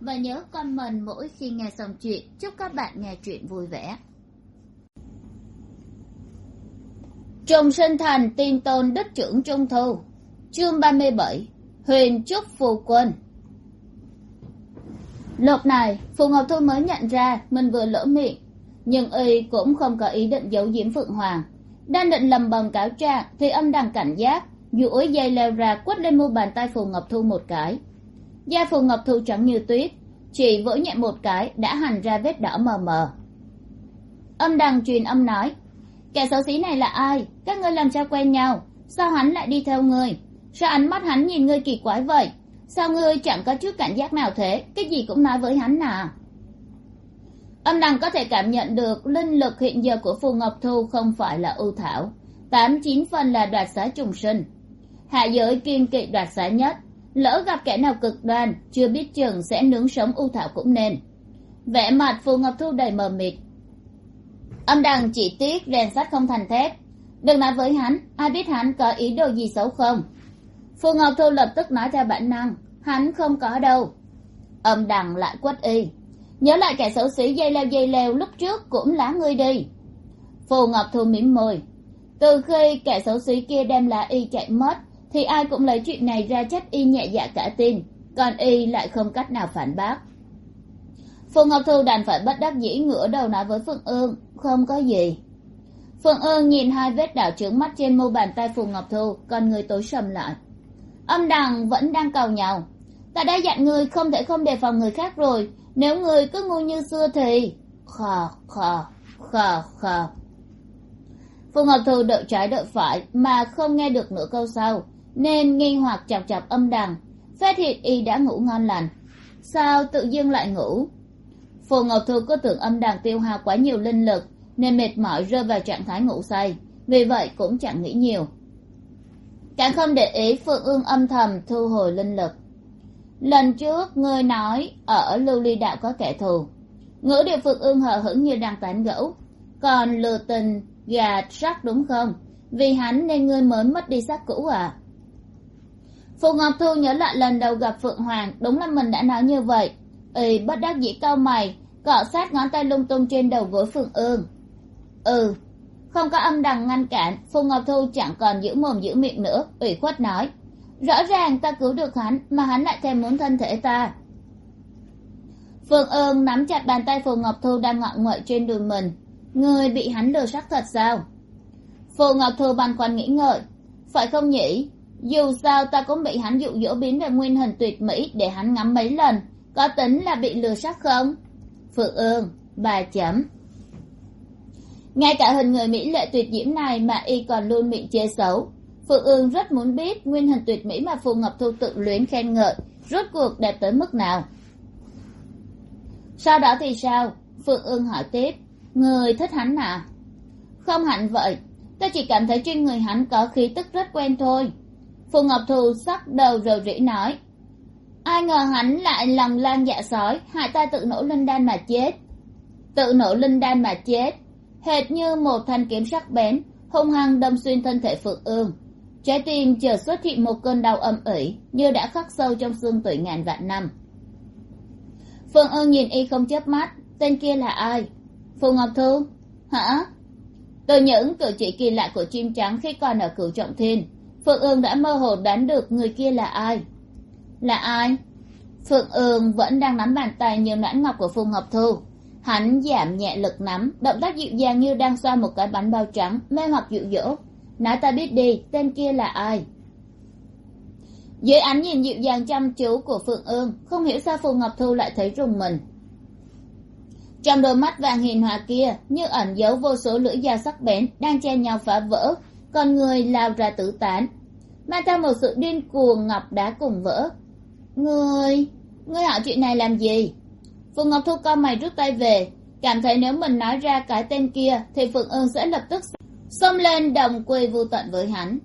và nhớ comment mỗi khi nghe xong chuyện. Chúc các bạn nghe chuyện vui vẻ. Trùng sinh thành tiên tôn đức trưởng trung thu. Chương ba mươi bảy. Huyền trúc phù quân. Lúc này, phù ngọc thu mới nhận ra mình vừa lỡ miệng. Nhưng y cũng không có ý định giấu diễm phượng hoàng. Đang định lầm bầm cáo trạng thì âm đằng cảnh giác duỗi dây leo ra quất lên mu bàn tay phù ngọc thu một cái da phù ngọc thu trắng như tuyết. Chỉ vỗ nhẹ một cái, đã hành ra vết đỏ mờ mờ. Âm đằng truyền âm nói, kẻ xấu xí này là ai? Các ngươi làm sao quen nhau? Sao hắn lại đi theo ngươi? Sao ánh mắt hắn nhìn ngươi kỳ quái vậy? Sao ngươi chẳng có chút cảnh giác nào thế? Cái gì cũng nói với hắn à? Âm đằng có thể cảm nhận được linh lực hiện giờ của phù ngọc thu không phải là ưu thảo. Tám chín phần là đoạt xá trùng sinh. Hạ giới kiên kỵ đoạt xá nhất lỡ gặp kẻ nào cực đoan, chưa biết chừng sẽ nướng sống ưu thảo cũng nên. Vẻ mặt phù ngọc thu đầy mờ mịt. Âm đằng chỉ tiếc rèn sắt không thành thép. Đừng nói với hắn, ai biết hắn có ý đồ gì xấu không? Phù ngọc thu lập tức nói theo bản năng, hắn không có đâu. Âm đằng lại quất y. Nhớ lại kẻ xấu xí dây leo dây leo lúc trước cũng lá ngươi đi. Phù ngọc thu mỉm môi. Từ khi kẻ xấu xí kia đem lá y chạy mất thì ai cũng lấy chuyện này ra trách y nhẹ dạ cả tin, còn y lại không cách nào phản bác. Phù ngọc thu đành phải bất đắc dĩ ngửa đầu nói với phượng ương, không có gì. Phượng ương nhìn hai vết đảo trướng mắt trên mu bàn tay phù ngọc thu còn người tối sầm lại. Âm đằng vẫn đang cầu nhau, ta đã dặn ngươi không thể không đề phòng người khác rồi, nếu người cứ ngu như xưa thì khò khò khò khò. Phù ngọc thu đợi trái đợi phải mà không nghe được nửa câu sau nên nghi hoặc chọc chọc âm đằng phát hiện y đã ngủ ngon lành. Sao tự dưng lại ngủ? Phù ngọc thu có tưởng âm đằng tiêu hao quá nhiều linh lực nên mệt mỏi rơi vào trạng thái ngủ say, vì vậy cũng chẳng nghĩ nhiều. Càng không để ý phượng ương âm thầm thu hồi linh lực. Lần trước ngươi nói ở lưu ly đạo có kẻ thù. Ngữ điệu phượng ương hờ hững như đang tán gẫu. Còn lừa tình, gà sắc đúng không? Vì hắn nên ngươi mới mất đi xác cũ à? Phù ngọc thu nhớ lại lần đầu gặp phượng hoàng, đúng là mình đã nói như vậy. Ì bất đắc dĩ cau mày, cọ sát ngón tay lung tung trên đầu gối phượng ương. Ừ không có âm đằng ngăn cản, phù ngọc thu chẳng còn giữ mồm giữ miệng nữa, ủy khuất nói. Rõ ràng ta cứu được hắn, mà hắn lại thèm muốn thân thể ta. Phượng ương nắm chặt bàn tay phù ngọc thu đang ngọ nguậy trên đùi mình. Người bị hắn lừa sắc thật sao? Phù ngọc thu băn khoăn nghĩ ngợi. Phải không nhỉ? Dù sao ta cũng bị hắn dụ dỗ biến về nguyên hình tuyệt mỹ để hắn ngắm mấy lần. Có tính là bị lừa sắc không? Phượng ương bà chấm. Ngay cả hình người mỹ lệ tuyệt diễm này mà y còn luôn miệng chê xấu. Phượng ương rất muốn biết nguyên hình tuyệt mỹ mà phù ngọc thu tự luyến khen ngợi, rốt cuộc đẹp tới mức nào. Sau đó thì sao? Phượng ương hỏi tiếp. Người thích hắn à? Không hẳn vậy. Ta chỉ cảm thấy trên người hắn có khí tức rất quen thôi phù ngọc thù sắc đầu rầu rĩ nói, ai ngờ hắn lại lòng lan dạ sói, hại ta tự nổ linh đan mà chết. Tự nổ linh đan mà chết, hệt như một thanh kiếm sắc bén, hung hăng đâm xuyên thân thể phượng ương. Trái tim chợt xuất hiện một cơn đau âm ỉ như đã khắc sâu trong xương tủy ngàn vạn năm. Phượng ương nhìn y không chớp mắt, tên kia là ai? Phù ngọc thu hả? Từ những cử chỉ kỳ lạ của chim trắng khi còn ở cửu trọng thiên phượng ương đã mơ hồ đoán được người kia là ai. Là ai? Phượng ương vẫn đang nắm bàn tay nhiều nãn ngọc của Phùng ngọc thu. Hắn giảm nhẹ lực nắm, động tác dịu dàng như đang xoa một cái bánh bao trắng, mê hoặc dịu dỗ. Nói ta biết đi, tên kia là ai? Dưới ánh nhìn dịu dàng chăm chú của phượng ương, không hiểu sao Phùng ngọc thu lại thấy rùng mình. Trong đôi mắt vàng hiền hòa kia, như ẩn giấu vô số lưỡi dao sắc bén đang che nhau phá vỡ, con người lao ra tử tán mang theo một sự điên cuồng ngọc đá cùng vỡ. Người, ngươi hỏi chuyện này làm gì? Phượng ngọc thu co mày rút tay về. Cảm thấy nếu mình nói ra cái tên kia thì phượng ương sẽ lập tức xông lên đồng quy vô tận với hắn.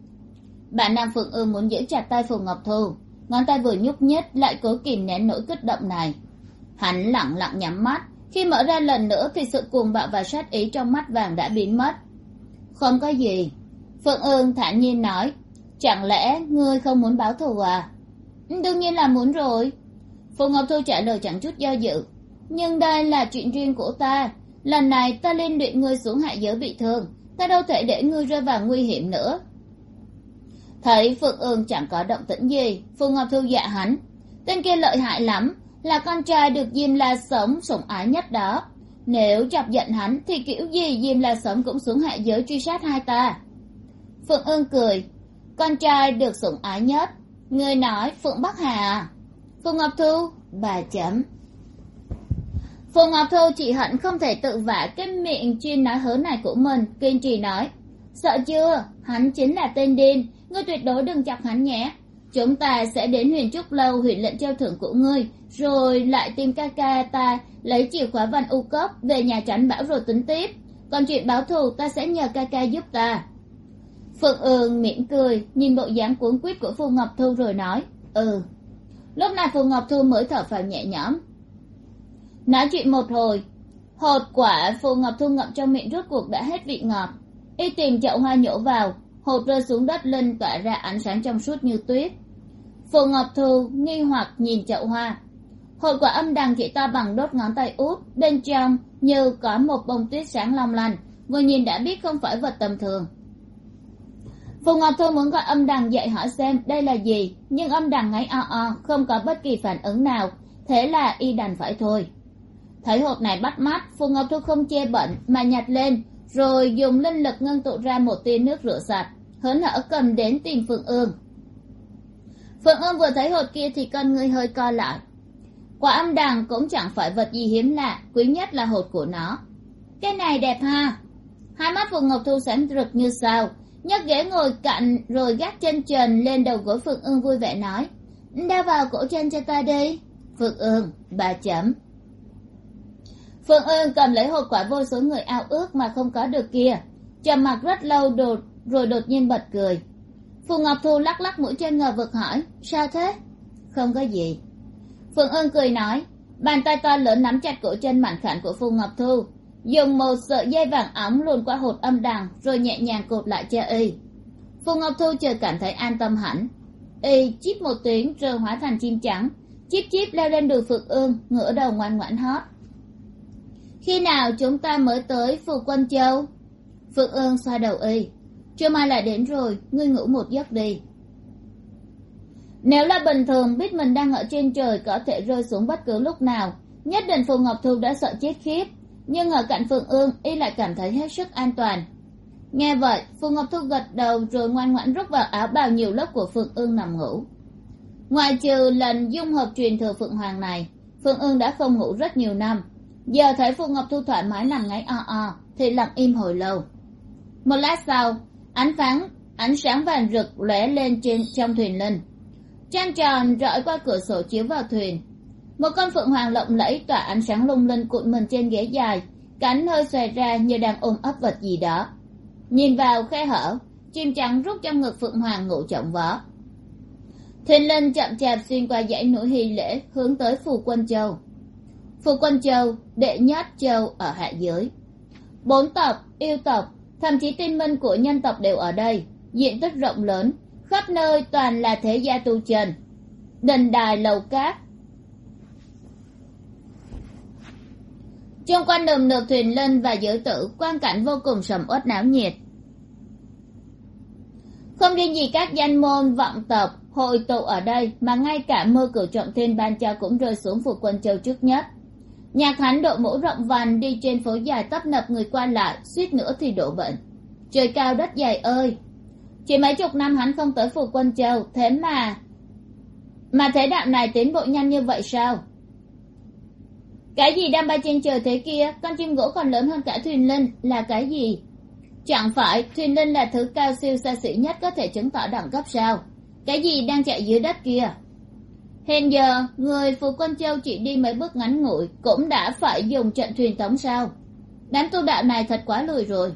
Bạn nam phượng ương muốn giữ chặt tay Phượng ngọc thu. Ngón tay vừa nhúc nhích lại cố kìm nén nỗi kích động này. Hắn lẳng lặng nhắm mắt. Khi mở ra lần nữa thì sự cuồng bạo và sát ý trong mắt vàng đã biến mất. Không có gì. Phượng ương thản nhiên nói chẳng lẽ ngươi không muốn báo thù à? Đương nhiên là muốn rồi. Phù ngọc thu trả lời chẳng chút do dự. Nhưng đây là chuyện riêng của ta. Lần này ta liên luyện ngươi xuống hạ giới bị thương. Ta đâu thể để ngươi rơi vào nguy hiểm nữa. Thấy phượng ương chẳng có động tĩnh gì, phù ngọc thu dạ hắn. Tên kia lợi hại lắm, là con trai được diêm la sống sủng ái nhất đó. Nếu chọc giận hắn thì kiểu gì diêm la sống cũng xuống hạ giới truy sát hai ta. Phượng ương cười con trai được sủng ái nhất. Người nói phượng bắc hà. À phù ngọc thu, bà chấm. Phù ngọc thu chỉ hận không thể tự vả cái miệng chuyên nói hớ này của mình. Kiên trì nói, sợ chưa? Hắn chính là tên điên. Ngươi tuyệt đối đừng chọc hắn nhé. Chúng ta sẽ đến huyền trúc lâu huyện lệnh treo thưởng của ngươi, rồi lại tìm ca ca ta lấy chìa khóa văn u cấp về nhà tránh bão rồi tính tiếp. Còn chuyện báo thù, ta sẽ nhờ ca ca giúp ta phượng ương mỉm cười, nhìn bộ dáng cuốn quýt của phù ngọc thu rồi nói ừ. Lúc này phù ngọc thu mới thở phào nhẹ nhõm. Nói chuyện một hồi. Hột quả phù ngọc thu ngậm trong miệng rốt cuộc đã hết vị ngọt. Y tìm chậu hoa nhổ vào, hột rơi xuống đất lên tỏa ra ánh sáng trong suốt như tuyết. Phù ngọc thu nghi hoặc nhìn chậu hoa. Hột quả âm đằng chỉ to bằng đốt ngón tay út bên trong như có một bông tuyết sáng long lanh. Vừa nhìn đã biết không phải vật tầm thường phù ngọc thu muốn gọi âm đằng dậy hỏi xem đây là gì, nhưng âm đằng ngáy o o, không có bất kỳ phản ứng nào. Thế là y đành phải thôi. Thấy hộp này bắt mắt, phù ngọc thu không chê bẩn mà nhặt lên, rồi dùng linh lực ngưng tụ ra một tia nước rửa sạch, hớn hở cầm đến tìm phượng ương. Phượng ương vừa thấy hộp kia thì con người hơi co lại. Quả âm đằng cũng chẳng phải vật gì hiếm lạ, quý nhất là hột của nó. Cái này đẹp ha! Hai mắt phù ngọc thu sáng rực như sao nhấc ghế ngồi cạnh rồi gác chân trần lên đầu gối phượng ương vui vẻ nói, đeo vào cổ chân cho ta đi. Phượng ương bà chấm. Phượng ương cầm lấy hộp quả vô số người ao ước mà không có được kia, trầm mặc rất lâu đột, rồi đột nhiên bật cười. Phù ngọc thu lắc lắc mũi chân ngờ vực hỏi, sao thế? Không có gì. Phượng ương cười nói, bàn tay to lớn nắm chặt cổ chân mảnh khảnh của phù ngọc thu dùng một sợi dây vàng óng luồn qua hột âm đằng rồi nhẹ nhàng cột lại cho y. Phù ngọc thu chờ cảm thấy an tâm hẳn. Y chip một tiếng rồi hóa thành chim trắng chip chip leo lên đùi phượng ương, ngửa đầu ngoan ngoãn hót. Khi nào chúng ta mới tới phù quân châu? Phượng ương xoa đầu y. Trưa mai lại đến rồi, ngươi ngủ một giấc đi. Nếu là bình thường, biết mình đang ở trên trời có thể rơi xuống bất cứ lúc nào. Nhất định phù ngọc thu đã sợ chết khiếp nhưng ở cạnh phượng ương, y lại cảm thấy hết sức an toàn. Nghe vậy phù ngọc thu gật đầu rồi ngoan ngoãn rút vào áo bào nhiều lớp của phượng ương nằm ngủ. Ngoài trừ lần dung hợp truyền thừa phượng hoàng này phượng ương đã không ngủ rất nhiều năm. Giờ thấy phù ngọc thu thoải mái nằm ngáy o o, thì lặng im hồi lâu. Một lát sau, ánh sáng ánh sáng vàng rực lóe lên trên, trong thuyền linh. Trăng tròn rọi qua cửa sổ chiếu vào thuyền một con phượng hoàng lộng lẫy tỏa ánh sáng lung linh cuộn mình trên ghế dài. Cánh hơi xòe ra như đang ôm ấp vật gì đó. Nhìn vào khe hở, chim trắng rút trong ngực phượng hoàng ngủ trọng vó. Thuyền linh chậm chạp xuyên qua dãy núi hy lễ hướng tới phù quân châu. Phù quân châu, đệ nhất châu ở hạ giới. Bốn tộc, yêu tộc, thậm chí tinh minh của nhân tộc đều ở đây, diện tích rộng lớn, khắp nơi toàn là thế gia tu trần. Đình đài lầu cát chung quanh đường được thuyền linh và giới tử quan cảnh vô cùng sầm uất náo nhiệt. Không riêng gì các danh môn, vọng tộc, hội tụ ở đây, mà ngay cả mưa cửu trọng thiên ban cho cũng rơi xuống phủ quân châu trước nhất. Nhạc thánh đội mũ rộng vành đi trên phố dài tấp nập người qua lại, suýt nữa thì đổ bệnh. Trời cao đất dày ơi! Chỉ mấy chục năm hắn không tới phủ quân châu, thế mà mà thế đạo này tiến bộ nhanh như vậy sao? Cái gì đang bay trên trời thế kia, con chim gỗ còn lớn hơn cả thuyền linh là cái gì? Chẳng phải thuyền linh là thứ cao siêu xa xỉ nhất có thể chứng tỏ đẳng cấp sao? Cái gì đang chạy dưới đất kia? Hiện giờ, người phù quân châu chỉ đi mấy bước ngắn ngủi cũng đã phải dùng trận thuyền tống sao? Đám tu đạo này thật quá lười rồi.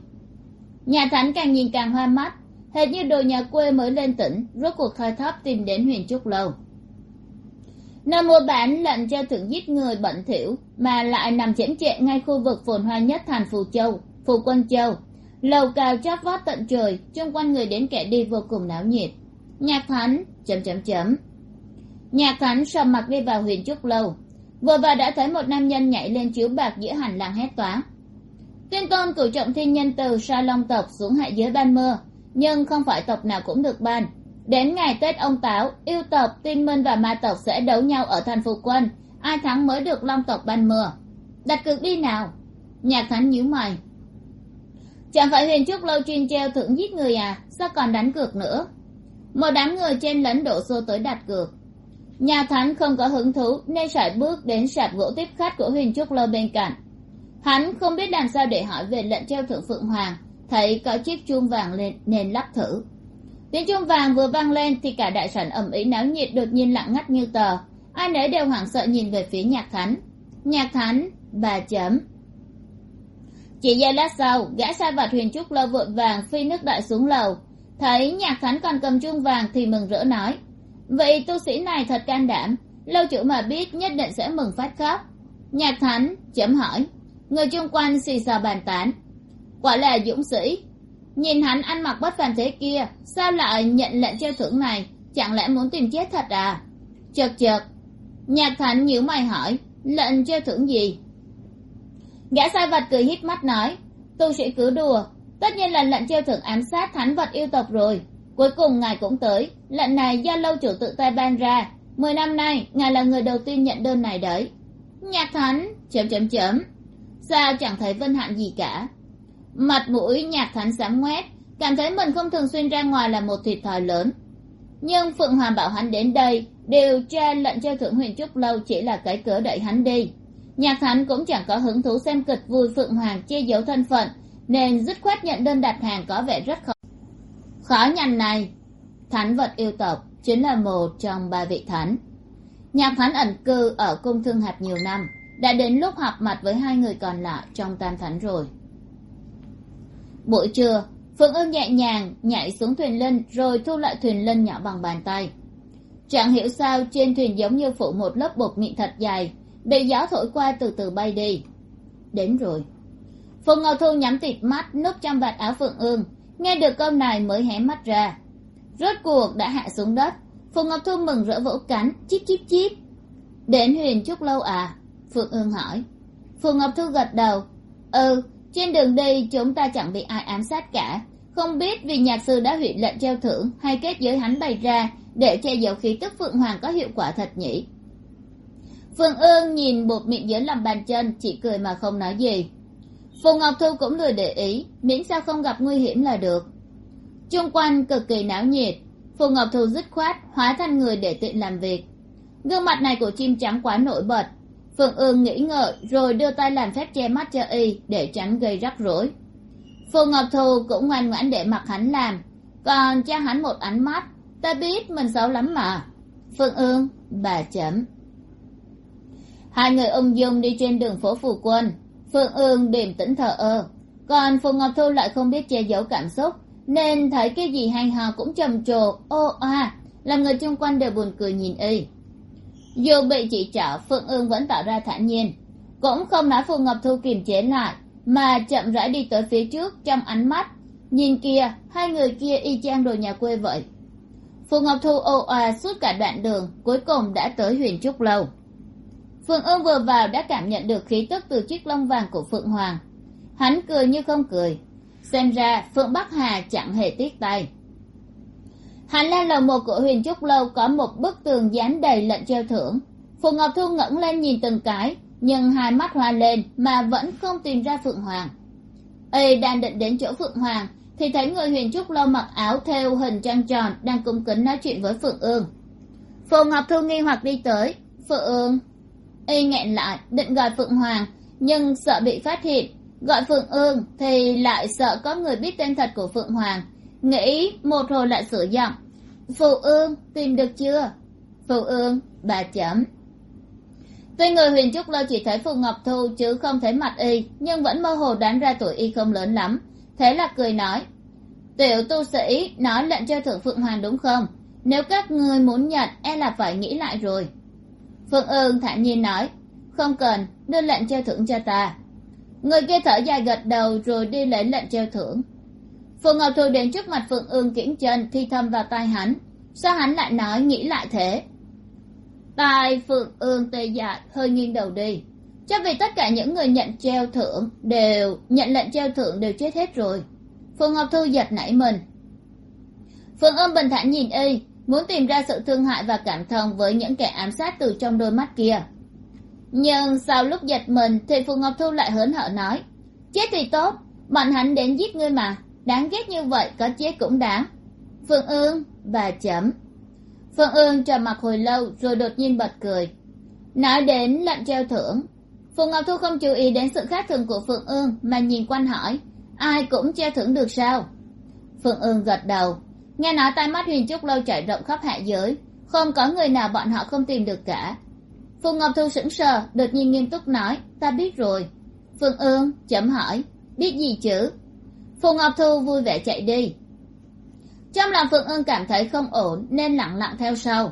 Nhà thánh càng nhìn càng hoa mắt, hệt như đồ nhà quê mới lên tỉnh, rốt cuộc khai tháp tìm đến huyền trúc lâu nơi mua bán lệnh cho thưởng giết người bẩn thỉu, mà lại nằm chễm chệ ngay khu vực phồn hoa nhất thành phù châu, phù quân châu. Lầu cao chót vót tận trời, chung quanh người đến kẻ đi vô cùng náo nhiệt. Nhạc thánh, chấm chấm chấm. Nhạc thánh sầm mặt đi vào huyền trúc lâu. Vừa vào đã thấy một nam nhân nhảy lên chiếu bạc giữa hành lang hét toán tuyên tôn cử trọng thiên nhân từ sa long tộc xuống hạ giới ban mưa nhưng không phải tộc nào cũng được ban đến ngày tết ông táo, yêu tộc, tiên minh và ma tộc sẽ đấu nhau ở thành phục quân. Ai thắng mới được long tộc ban mưa. Đặt cược đi nào. Nhạc thánh nhíu mày. Chẳng phải huyền trúc lâu chuyên treo thưởng giết người à? Sao còn đánh cược nữa? Một đám người trên lấn đổ xô tới đặt cược. Nhà thánh không có hứng thú nên sải bước đến sạp gỗ tiếp khách của huyền trúc lâu bên cạnh. Hắn không biết làm sao để hỏi về lệnh treo thưởng phượng hoàng. Thấy có chiếc chuông vàng lên, nên lắp thử tiếng chuông vàng vừa vang lên thì cả đại sảnh ầm ĩ náo nhiệt đột nhiên lặng ngắt như tờ. Ai nấy đều hoảng sợ nhìn về phía nhạc thánh. Nhạc thánh, bà chấm. Chỉ giây lát sau, gã sai vặt huyền trúc lâu vội vàng phi nước đại xuống lầu. Thấy nhạc thánh còn cầm chuông vàng thì mừng rỡ nói, vậy tu sĩ này thật can đảm, lâu chủ mà biết nhất định sẽ mừng phát khóc. Nhạc thánh chấm hỏi, người chung quanh xì xào bàn tán, quả là dũng sĩ nhìn hắn ăn mặc bất phàm thế kia, sao lại nhận lệnh treo thưởng này? Chẳng lẽ muốn tìm chết thật à? Chợt chợt, nhạc thánh nhíu mày hỏi, lệnh treo thưởng gì? Gã sai vật cười hít mắt nói, tu sĩ cứ đùa, tất nhiên là lệnh treo thưởng ám sát thánh vật yêu tộc rồi. Cuối cùng ngài cũng tới, lệnh này do lâu chủ tự tay ban ra. Mười năm nay, ngài là người đầu tiên nhận đơn này đấy. Nhạc thánh, chấm chấm chấm. Sao chẳng thấy vân hạn gì cả? Mặt mũi nhạc thánh sáng ngoét, cảm thấy mình không thường xuyên ra ngoài là một thiệt thòi lớn. Nhưng phượng hoàng bảo hắn đến đây, điều tra lệnh cho thượng huyền trúc lâu chỉ là cái cớ đẩy hắn đi. Nhạc thánh cũng chẳng có hứng thú xem kịch vui phượng hoàng che giấu thân phận, nên dứt khoát nhận đơn đặt hàng có vẻ rất khó. Khó nhằn này, thánh vật yêu tộc chính là một trong ba vị thánh. Nhạc thánh ẩn cư ở cung thương hạt nhiều năm, đã đến lúc họp mặt với hai người còn lại trong tam thánh rồi buổi trưa phượng ương nhẹ nhàng nhảy xuống thuyền lân rồi thu lại thuyền lân nhỏ bằng bàn tay. Chẳng hiểu sao trên thuyền giống như phủ một lớp bột mịn thật dài, bị gió thổi qua từ từ bay đi. Đến rồi. Phùng ngọc thu nhắm tịt mắt núp trong vạt áo phượng ương nghe được câu này mới hé mắt ra. Rốt cuộc đã hạ xuống đất phùng ngọc thu mừng rỡ vỗ cánh chíp chíp chíp đến huyền trúc lâu à? Phượng ương hỏi. Phùng ngọc thu gật đầu. Ừ trên đường đi, chúng ta chẳng bị ai ám sát cả. Không biết vì nhạc sư đã hủy lệnh treo thưởng hay kết giới hắn bày ra để che giấu khí tức phượng hoàng có hiệu quả thật nhỉ? Phương ương nhìn bột miệng dưới lòng bàn chân, chỉ cười mà không nói gì. Phù ngọc thu cũng lười để ý, miễn sao không gặp nguy hiểm là được. Chung quanh cực kỳ náo nhiệt, phù ngọc thu dứt khoát, hóa thành người để tiện làm việc. Gương mặt này của chim trắng quá nổi bật phượng ương nghĩ ngợi, rồi đưa tay làm phép che mắt cho y, để tránh gây rắc rối. Phù ngọc thù cũng ngoan ngoãn để mặc hắn làm. Còn cho hắn một ánh mắt, ta biết mình xấu lắm mà. Phương ương, bà chấm. Hai người ung dung đi trên đường phố phù quân. Phương ương điềm tĩnh thờ ơ. Còn phù ngọc thu lại không biết che giấu cảm xúc, nên thấy cái gì hay ho cũng trầm trồ, ô a, làm người chung quanh đều buồn cười nhìn y dù bị chỉ trỏ phượng ương vẫn tỏ ra thản nhiên. Cũng không nói phù ngọc thu kiềm chế lại, mà chậm rãi đi tới phía trước trong ánh mắt. Nhìn kia hai người kia y chang đồ nhà quê vậy. Phù ngọc thu ồ ồ suốt cả đoạn đường, cuối cùng đã tới huyền trúc lâu. Phượng ương vừa vào đã cảm nhận được khí tức từ chiếc lông vàng của phượng hoàng. Hắn cười như không cười. Xem ra phượng bắc hà chẳng hề tiếc tay hành lang lầu một của huyền trúc lâu có một bức tường dán đầy lệnh treo thưởng. Phù ngọc thu ngẩng lên nhìn từng cái, nhưng hai mắt hoa lên mà vẫn không tìm ra phượng hoàng. Y đang định đến chỗ phượng hoàng, thì thấy người huyền trúc lâu mặc áo thêu hình trăng tròn đang cung kính nói chuyện với phượng ương. Phù ngọc thu nghi hoặc đi tới. Phượng ương. Y nghẹn lại, định gọi phượng hoàng, nhưng sợ bị phát hiện. Gọi phượng ương thì lại sợ có người biết tên thật của phượng hoàng nghĩ một hồi lại sửa giọng. Phụ ương, tìm được chưa? Phụ ương, bà chấm. Tuy người huyền trúc lâu chỉ thấy phù ngọc thu chứ không thấy mặt y, nhưng vẫn mơ hồ đoán ra tuổi y không lớn lắm. Thế là cười nói, tiểu tu sĩ, nói lệnh cho thượng phượng hoàng đúng không? Nếu các người muốn nhận e là phải nghĩ lại rồi. Phượng ương thản nhiên nói, không cần, đưa lệnh treo thưởng cho ta. Người kia thở dài gật đầu rồi đi lấy lệnh treo thưởng phù ngọc thu đến trước mặt phượng ương kiễng chân thi thầm vào tai hắn. Sao hắn lại nói, nghĩ lại thế? Tai phượng ương tê dại, hơi nghiêng đầu đi. Chắc vì tất cả những người nhận treo thưởng đều, nhận lệnh treo thưởng đều chết hết rồi. Phù ngọc thu giật nảy mình. Phượng ương bình thản nhìn y, muốn tìm ra sự thương hại và cảm thông với những kẻ ám sát từ trong đôi mắt kia. Nhưng sau lúc giật mình, thì phù ngọc thu lại hớn hở nói, chết thì tốt, bọn hắn đến giết ngươi mà đáng ghét như vậy có chết cũng đáng phương ương, bà chấm. Phương ương trầm mặc hồi lâu rồi đột nhiên bật cười. Nói đến lệnh treo thưởng phù ngọc thu không chú ý đến sự khác thường của Phương ương mà nhìn quanh hỏi, ai cũng treo thưởng được sao? Phương ương gật đầu, nghe nói tai mắt huyền trúc lâu trải rộng khắp hạ giới, không có người nào bọn họ không tìm được cả. Phù ngọc thu sững sờ, đột nhiên nghiêm túc nói, ta biết rồi. Phương ương chấm hỏi, biết gì chứ? Phù ngọc thu vui vẻ chạy đi. Trong lòng phượng ương cảm thấy không ổn, nên lặng lặng theo sau.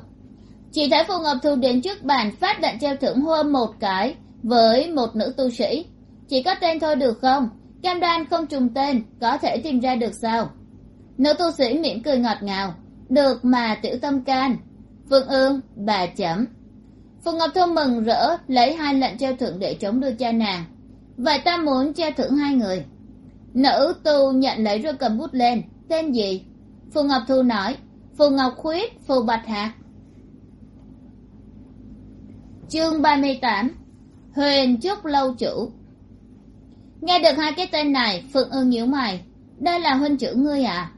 Chỉ thấy phù ngọc thu đến trước bàn phát lệnh treo thưởng hôn một cái với một nữ tu sĩ. Chỉ có tên thôi được không? Cam đoan không trùng tên, có thể tìm ra được sao? Nữ tu sĩ mỉm cười ngọt ngào. Được mà, tiểu tâm can. Phương ương bà chấm. Phù ngọc thu mừng rỡ, lấy hai lệnh treo thưởng để chống đưa cha nàng. Vậy ta muốn treo thưởng hai người nữ tu nhận lấy rồi cầm bút lên. Tên gì? Phù ngọc thu nói. Phù ngọc khuyết, phù bạch hạc. Chương ba mươi tám. Huyền trúc lâu chủ nghe được hai cái tên này, phượng ương nhíu mày. Đây là huynh trưởng ngươi à?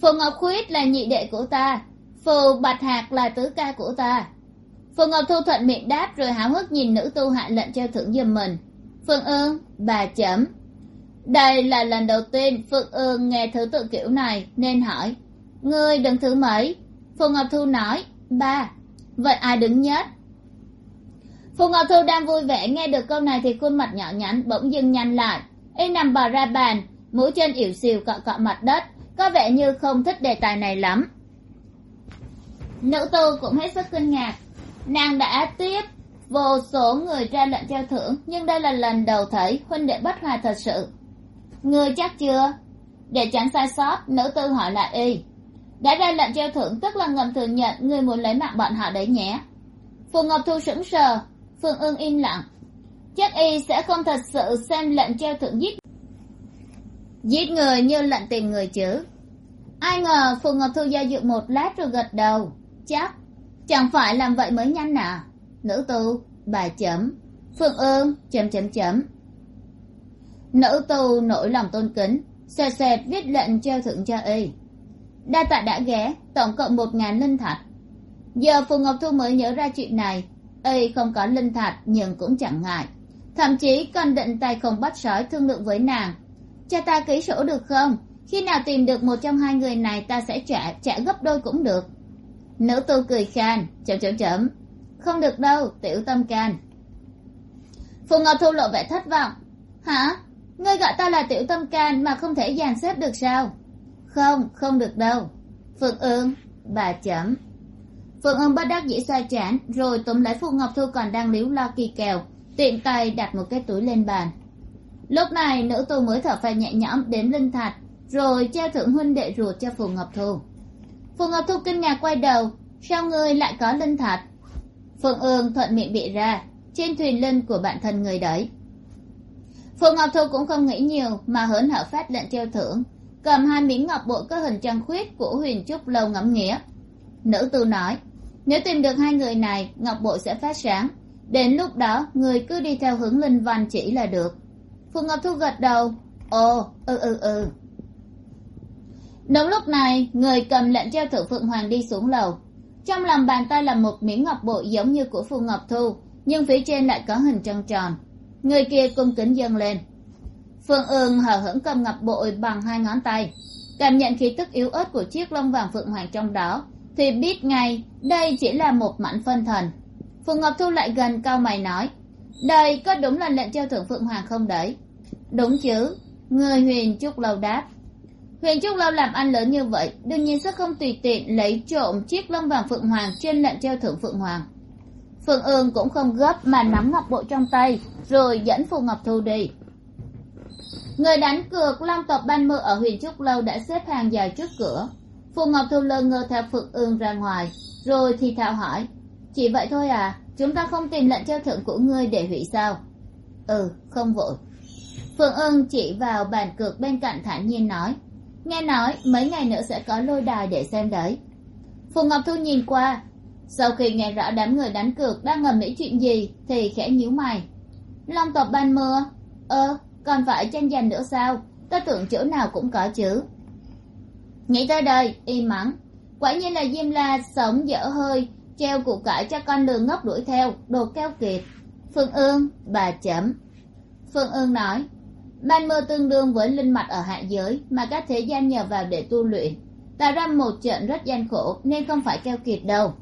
Phù ngọc khuyết là nhị đệ của ta. Phù bạch hạc là tứ ca của ta. Phù ngọc thu thuận miệng đáp rồi háo hức nhìn nữ tu hạ lệnh treo thưởng giùm mình. Phương ương bà chấm đây là lần đầu tiên phượng ương nghe thứ tự kiểu này, nên hỏi, ngươi đứng thứ mấy? Phù ngọc thu nói, ba. Vậy ai đứng nhất? Phù ngọc thu đang vui vẻ nghe được câu này thì khuôn mặt nhỏ nhắn bỗng dưng nhăn lại. Y nằm bò ra bàn mũi chân ỉu xìu cọ cọ mặt đất, có vẻ như không thích đề tài này lắm. Nữ tu cũng hết sức kinh ngạc. Nàng đã tiếp vô số người ra lệnh treo thưởng, nhưng đây là lần đầu thấy huynh đệ bất hòa thật sự ngươi chắc chưa? Để tránh sai sót, nữ tư hỏi lại y. Đã ra lệnh treo thưởng, tức là ngầm thừa nhận ngươi muốn lấy mạng bọn họ đấy nhé. Phù ngọc thu sững sờ, phương ương im lặng. Chắc y sẽ không thật sự xem lệnh treo thưởng giết giết người như lệnh tìm người chứ. Ai ngờ phù ngọc thu do dự một lát rồi gật đầu. Chắc, chẳng phải làm vậy mới nhanh à? Nữ tu bà chấm. Phương ương, chấm chấm chấm nữ tu nổi lòng tôn kính xòe xẹp viết lệnh treo thưởng cho y. Đa tạ đã ghé, tổng cộng một ngàn linh thạch. Giờ phù ngọc thu mới nhớ ra chuyện này, y không có linh thạch nhưng cũng chẳng ngại. Thậm chí còn định tay không bắt sói thương lượng với nàng. Cho ta ký sổ được không? Khi nào tìm được một trong hai người này ta sẽ trả trả gấp đôi cũng được. Nữ tu cười khan, chấm chấm chấm. Không được đâu, tiểu tâm can. Phù ngọc thu lộ vẻ thất vọng. Hả? Ngươi gọi ta là tiểu tâm can mà không thể dàn xếp được sao? Không không được đâu. Phượng ương, bà chấm. Phượng ương bất đắc dĩ xoa chán, rồi túm lấy phù ngọc thu còn đang líu lo kỳ kèo, tiện tay đặt một cái túi lên bàn. Lúc này, nữ tu mới thở phào nhẹ nhõm đến linh thạch, rồi treo thưởng huynh đệ ruột cho phù ngọc thu. Phù ngọc thu kinh ngạc quay đầu, sao ngươi lại có linh thạch? Phượng ương thuận miệng bị ra, trên thuyền linh của bạn thân người đấy phù ngọc thu cũng không nghĩ nhiều, mà hớn hở phát lệnh treo thưởng. Cầm hai miếng ngọc bội có hình trăng khuyết của huyền trúc lâu ngẫm nghĩa nữ tu nói, nếu tìm được hai người này, ngọc bội sẽ phát sáng. Đến lúc đó, người cứ đi theo hướng linh văn chỉ là được. Phù ngọc thu gật đầu, ồ ừ ừ ừ. Đúng lúc này, người cầm lệnh treo thưởng phượng hoàng đi xuống lầu. Trong lòng bàn tay là một miếng ngọc bội giống như của phù ngọc thu, nhưng phía trên lại có hình trăng tròn người kia cung kính dâng lên. Phương ương hờ hững cầm ngọc bội bằng hai ngón tay. Cảm nhận khí tức yếu ớt của chiếc lông vàng phượng hoàng trong đó, thì biết ngay đây chỉ là một mảnh phân thần. Phù ngọc thu lại gần cao mày nói, đây có đúng là lệnh treo thưởng phượng hoàng không đấy? Đúng chứ, người huyền trúc lâu đáp. Huyền trúc lâu làm ăn lớn như vậy, đương nhiên sẽ không tùy tiện lấy trộm chiếc lông vàng phượng hoàng trên lệnh treo thưởng phượng hoàng phượng ương cũng không gấp mà nắm ngọc bội trong tay, rồi dẫn phù ngọc thu đi. Người đánh cược long tộc ban Mưa ở huyền trúc lâu đã xếp hàng dài trước cửa. Phù ngọc thu lơ ngơ theo phượng ương ra ngoài, rồi thì thào hỏi, chỉ vậy thôi à chúng ta không tìm lệnh treo thưởng của ngươi để hủy sao? Ừ không vội. Phượng ương chỉ vào bàn cược bên cạnh thản nhiên nói, nghe nói mấy ngày nữa sẽ có lôi đài để xem đấy. Phù ngọc thu nhìn qua sau khi nghe rõ đám người đánh cược đang ngầm nghĩ chuyện gì, thì khẽ nhíu mày. Long tộc ban mưa ơ, còn phải tranh giành nữa sao? Ta tưởng chỗ nào cũng có chứ. Nghĩ tới đây, y mắng. Quả nhiên là diêm la sống dở hơi, treo củ cải cho con đường ngốc đuổi theo, đồ keo kiệt. Phương ương, bà chấm. Phương ương nói, ban mơ tương đương với linh mạch ở hạ giới mà các thế gian nhờ vào để tu luyện. Tạo ra một trận rất gian khổ nên không phải keo kiệt đâu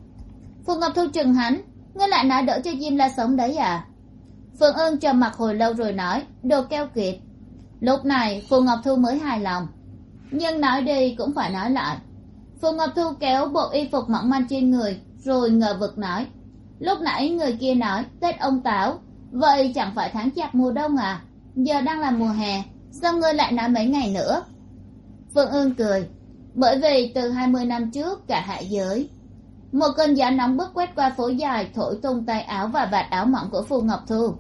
phù ngọc thu chừng hắn, ngươi lại nói đỡ cho diêm la sống đấy à? Phương ương trầm mặc hồi lâu rồi nói, đồ keo kiệt. Lúc này, phù ngọc thu mới hài lòng. Nhưng nói đi cũng phải nói lại. Phù ngọc thu kéo bộ y phục mỏng manh trên người, rồi ngờ vực nói. Lúc nãy người kia nói, tết ông táo, vậy chẳng phải tháng chạp mùa đông à? Giờ đang là mùa hè, sao ngươi lại nói mấy ngày nữa? Phương ương cười. Bởi vì từ hai mươi năm trước, cả hạ giới một cơn gió nóng bước quét qua phố dài, thổi tung tay áo và vạt áo mỏng của phù ngọc thu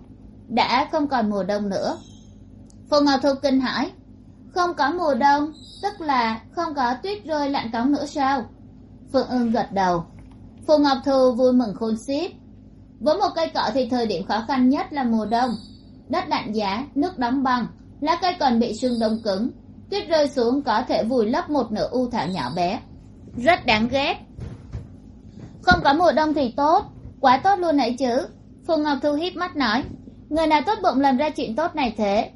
đã không còn mùa đông nữa. Phù ngọc thu kinh hãi. Không có mùa đông, tức là không có tuyết rơi lạnh cóng nữa sao? Phương ương gật đầu. Phù ngọc thu vui mừng khôn xiết. Với một cây cọ thì thời điểm khó khăn nhất là mùa đông. Đất lạnh giá, nước đóng băng, lá cây còn bị sương đông cứng. Tuyết rơi xuống có thể vùi lấp một nửa u thảo nhỏ bé. Rất đáng ghét không có mùa đông thì tốt. Quá tốt luôn ấy chứ. Phù ngọc thu híp mắt nói. Người nào tốt bụng làm ra chuyện tốt này thế?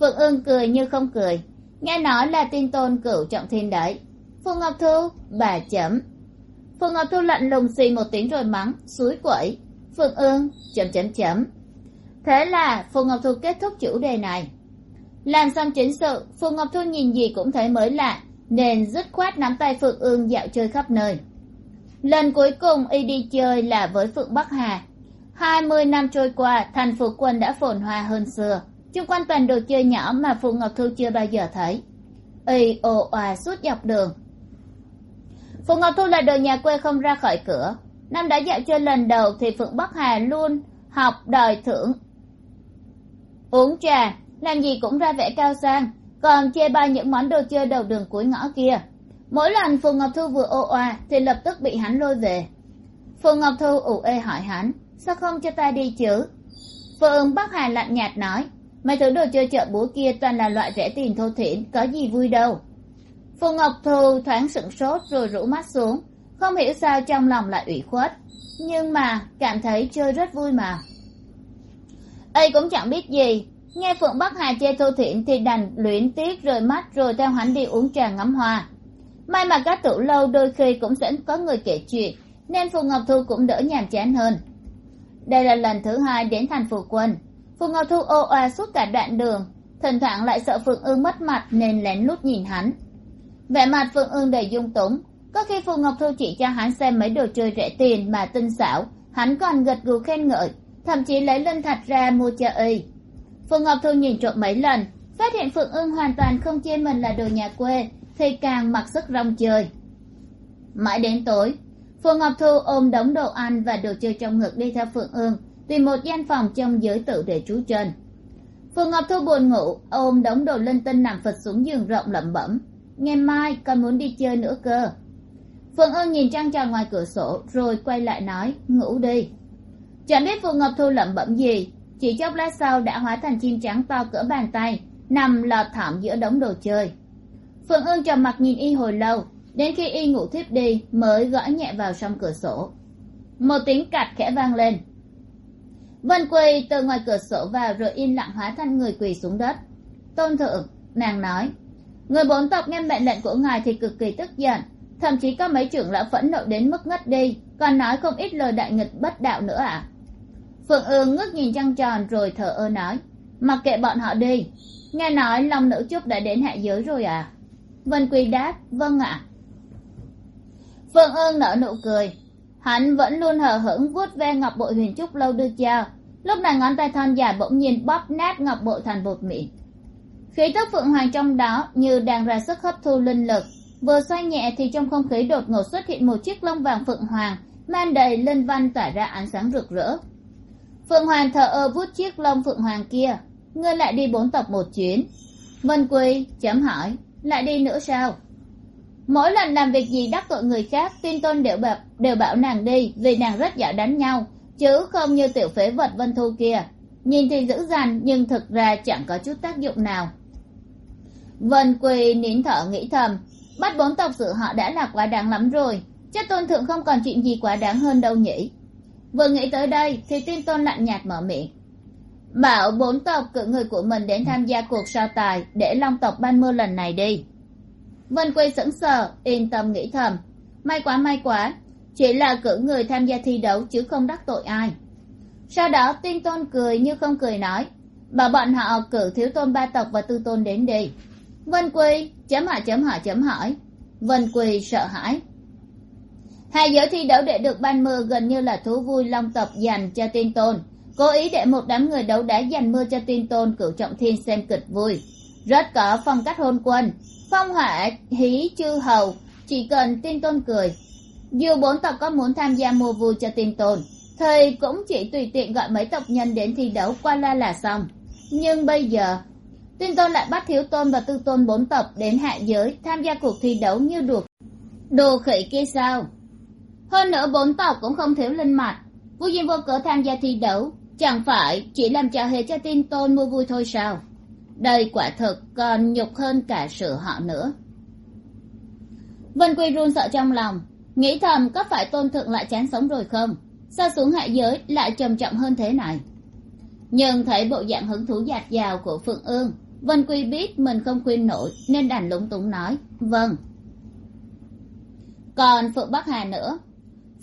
Phượng ương cười như không cười. Nghe nói là tin tôn cửu trọng thiên đấy. Phù ngọc thu, bà chấm. Phù ngọc thu lạnh lùng xì một tiếng rồi mắng, suối quẩy. Phượng ương, chấm chấm chấm. Thế là phù ngọc thu kết thúc chủ đề này. Làm xong chính sự phù ngọc thu nhìn gì cũng thấy mới lạ, nên dứt khoát nắm tay phượng ương dạo chơi khắp nơi lần cuối cùng y đi chơi là với phượng bắc hà. Hai mươi năm trôi qua, thành phố quân đã phồn hoa hơn xưa. Chung quanh toàn đồ chơi nhỏ mà phù ngọc thu chưa bao giờ thấy. Y ồ òa suốt dọc đường. Phù ngọc thu là đồ nhà quê không ra khỏi cửa. Năm đã dạo chơi lần đầu thì phượng bắc hà luôn học đòi thưởng. Uống trà, làm gì cũng ra vẻ cao sang, còn chê bai những món đồ chơi đầu đường cuối ngõ kia mỗi lần phù ngọc thu vừa ô oa thì lập tức bị hắn lôi về. Phù ngọc thu ủ ê hỏi hắn, sao không cho ta đi chứ? Phượng bắc hà lạnh nhạt nói, mấy thứ đồ chơi chợ búa kia toàn là loại rẻ tiền thô thiển, có gì vui đâu. Phù ngọc thu thoáng sửng sốt rồi rũ mắt xuống, không hiểu sao trong lòng lại ủy khuất, nhưng mà cảm thấy chơi rất vui mà. Ây cũng chẳng biết gì, nghe phượng bắc hà chê thô thiển thì đành luyến tiếc rời mắt rồi theo hắn đi uống trà ngắm hoa may mà các tủ lâu đôi khi cũng sẽ có người kể chuyện, nên phù ngọc thu cũng đỡ nhàm chán hơn. Đây là lần thứ hai đến thành phù quân. Phù ngọc thu ô oa suốt cả đoạn đường, thỉnh thoảng lại sợ phượng ương mất mặt nên lén lút nhìn hắn. Vẻ mặt phượng ương đầy dung túng, có khi phù ngọc thu chỉ cho hắn xem mấy đồ chơi rẻ tiền mà tinh xảo, hắn còn gật gù khen ngợi, thậm chí lấy linh thạch ra mua cho y. Phù ngọc thu nhìn trộm mấy lần, phát hiện phượng ương hoàn toàn không chê mình là đồ nhà quê thì càng mặc sức rong chơi. Mãi đến tối, phù ngọc thu ôm đống đồ ăn và đồ chơi trong ngực đi theo phượng ương, tìm một gian phòng trong giới tự để trú chân phù ngọc thu buồn ngủ, ôm đống đồ linh tinh nằm phịch xuống giường rộng lẩm bẩm, ngày mai còn muốn đi chơi nữa cơ. Phượng ương nhìn trăng tròn ngoài cửa sổ, rồi quay lại nói, ngủ đi. Chẳng biết phù ngọc thu lẩm bẩm gì, chỉ chốc lát sau đã hóa thành chim trắng to cỡ bàn tay, nằm lọt thỏm giữa đống đồ chơi phượng ương trầm mặc nhìn y hồi lâu, đến khi y ngủ thiếp đi mới gõ nhẹ vào trong cửa sổ. Một tiếng cạch khẽ vang lên. Vân quỳ từ ngoài cửa sổ vào rồi yên lặng hóa thành người quỳ xuống đất. Tôn thượng, nàng nói, người bốn tộc nghe mệnh lệnh của ngài thì cực kỳ tức giận, thậm chí có mấy trưởng lão phẫn nộ đến mức ngất đi, còn nói không ít lời đại nghịch bất đạo nữa ạ. À? phượng ương ngước nhìn trăng tròn rồi thở ơ nói, mặc kệ bọn họ đi, nghe nói long nữ trúc đã đến hạ giới rồi à vân quy đáp vâng ạ. Phượng ương nở nụ cười. Hắn vẫn luôn hờ hững vuốt ve ngọc bội huyền trúc lâu đưa cho. Lúc này ngón tay thon dài bỗng nhiên bóp nát ngọc bội thành bột mịn khí tức phượng hoàng trong đó như đang ra sức hấp thu linh lực. Vừa xoay nhẹ thì trong không khí đột ngột xuất hiện một chiếc lông vàng phượng hoàng man đầy linh văn tỏa ra ánh sáng rực rỡ. Phượng hoàng thờ ơ vuốt chiếc lông phượng hoàng kia. Ngươi lại đi bốn tộc một chuyến. Vân quy chấm hỏi lại đi nữa sao? Mỗi lần làm việc gì đắc tội người khác tin tôn đều bảo, đều bảo nàng đi vì nàng rất giỏi đánh nhau chứ không như tiểu phế vật vân thu kia. Nhìn thì dữ dằn nhưng thực ra chẳng có chút tác dụng nào. Vân Quỳ nín thở nghĩ thầm bắt bốn tộc sự họ đã là quá đáng lắm rồi chắc tôn thượng không còn chuyện gì quá đáng hơn đâu nhỉ? Vừa nghĩ tới đây thì tin tôn lạnh nhạt mở miệng bảo bốn tộc cử người của mình đến tham gia cuộc so tài để long tộc ban mưa lần này đi. Vân quy sững sờ, yên tâm nghĩ thầm. May quá may quá. Chỉ là cử người tham gia thi đấu chứ không đắc tội ai. Sau đó, tiên tôn cười như không cười nói, bảo bọn họ cử thiếu tôn ba tộc và tư tôn đến đi. Vân quy chấm hỏi chấm hỏi chấm hỏi. Vân quy sợ hãi. Hai giới thi đấu để được ban mưa gần như là thú vui long tộc dành cho tiên tôn cố ý để một đám người đấu đá dành mưa cho tin tôn cửu trọng thiên xem kịch vui. Rất có phong cách hôn quân. Phong hỏa hí chư hầu. Chỉ cần tin tôn cười. Dù bốn tộc có muốn tham gia mua vui cho tin tôn, thầy cũng chỉ tùy tiện gọi mấy tộc nhân đến thi đấu qua la là xong. Nhưng bây giờ, tin tôn lại bắt thiếu tôn và tư tôn bốn tộc đến hạ giới tham gia cuộc thi đấu như đùa đồ khỉ kia sao? Hơn nữa bốn tộc cũng không thiếu linh mạch. Vô duyên vô cớ tham gia thi đấu chẳng phải chỉ làm trò hề cho tin tôn mua vui thôi sao? Đây quả thực còn nhục hơn cả sự họ nữa. Vân quy run sợ trong lòng, nghĩ thầm có phải tôn thượng lại chán sống rồi không? Sao xuống hạ giới lại trầm trọng hơn thế này? Nhưng thấy bộ dạng hứng thú dạt dào của phượng ương, vân quy biết mình không khuyên nổi nên đành lúng túng nói vâng. Còn phượng bắc hà nữa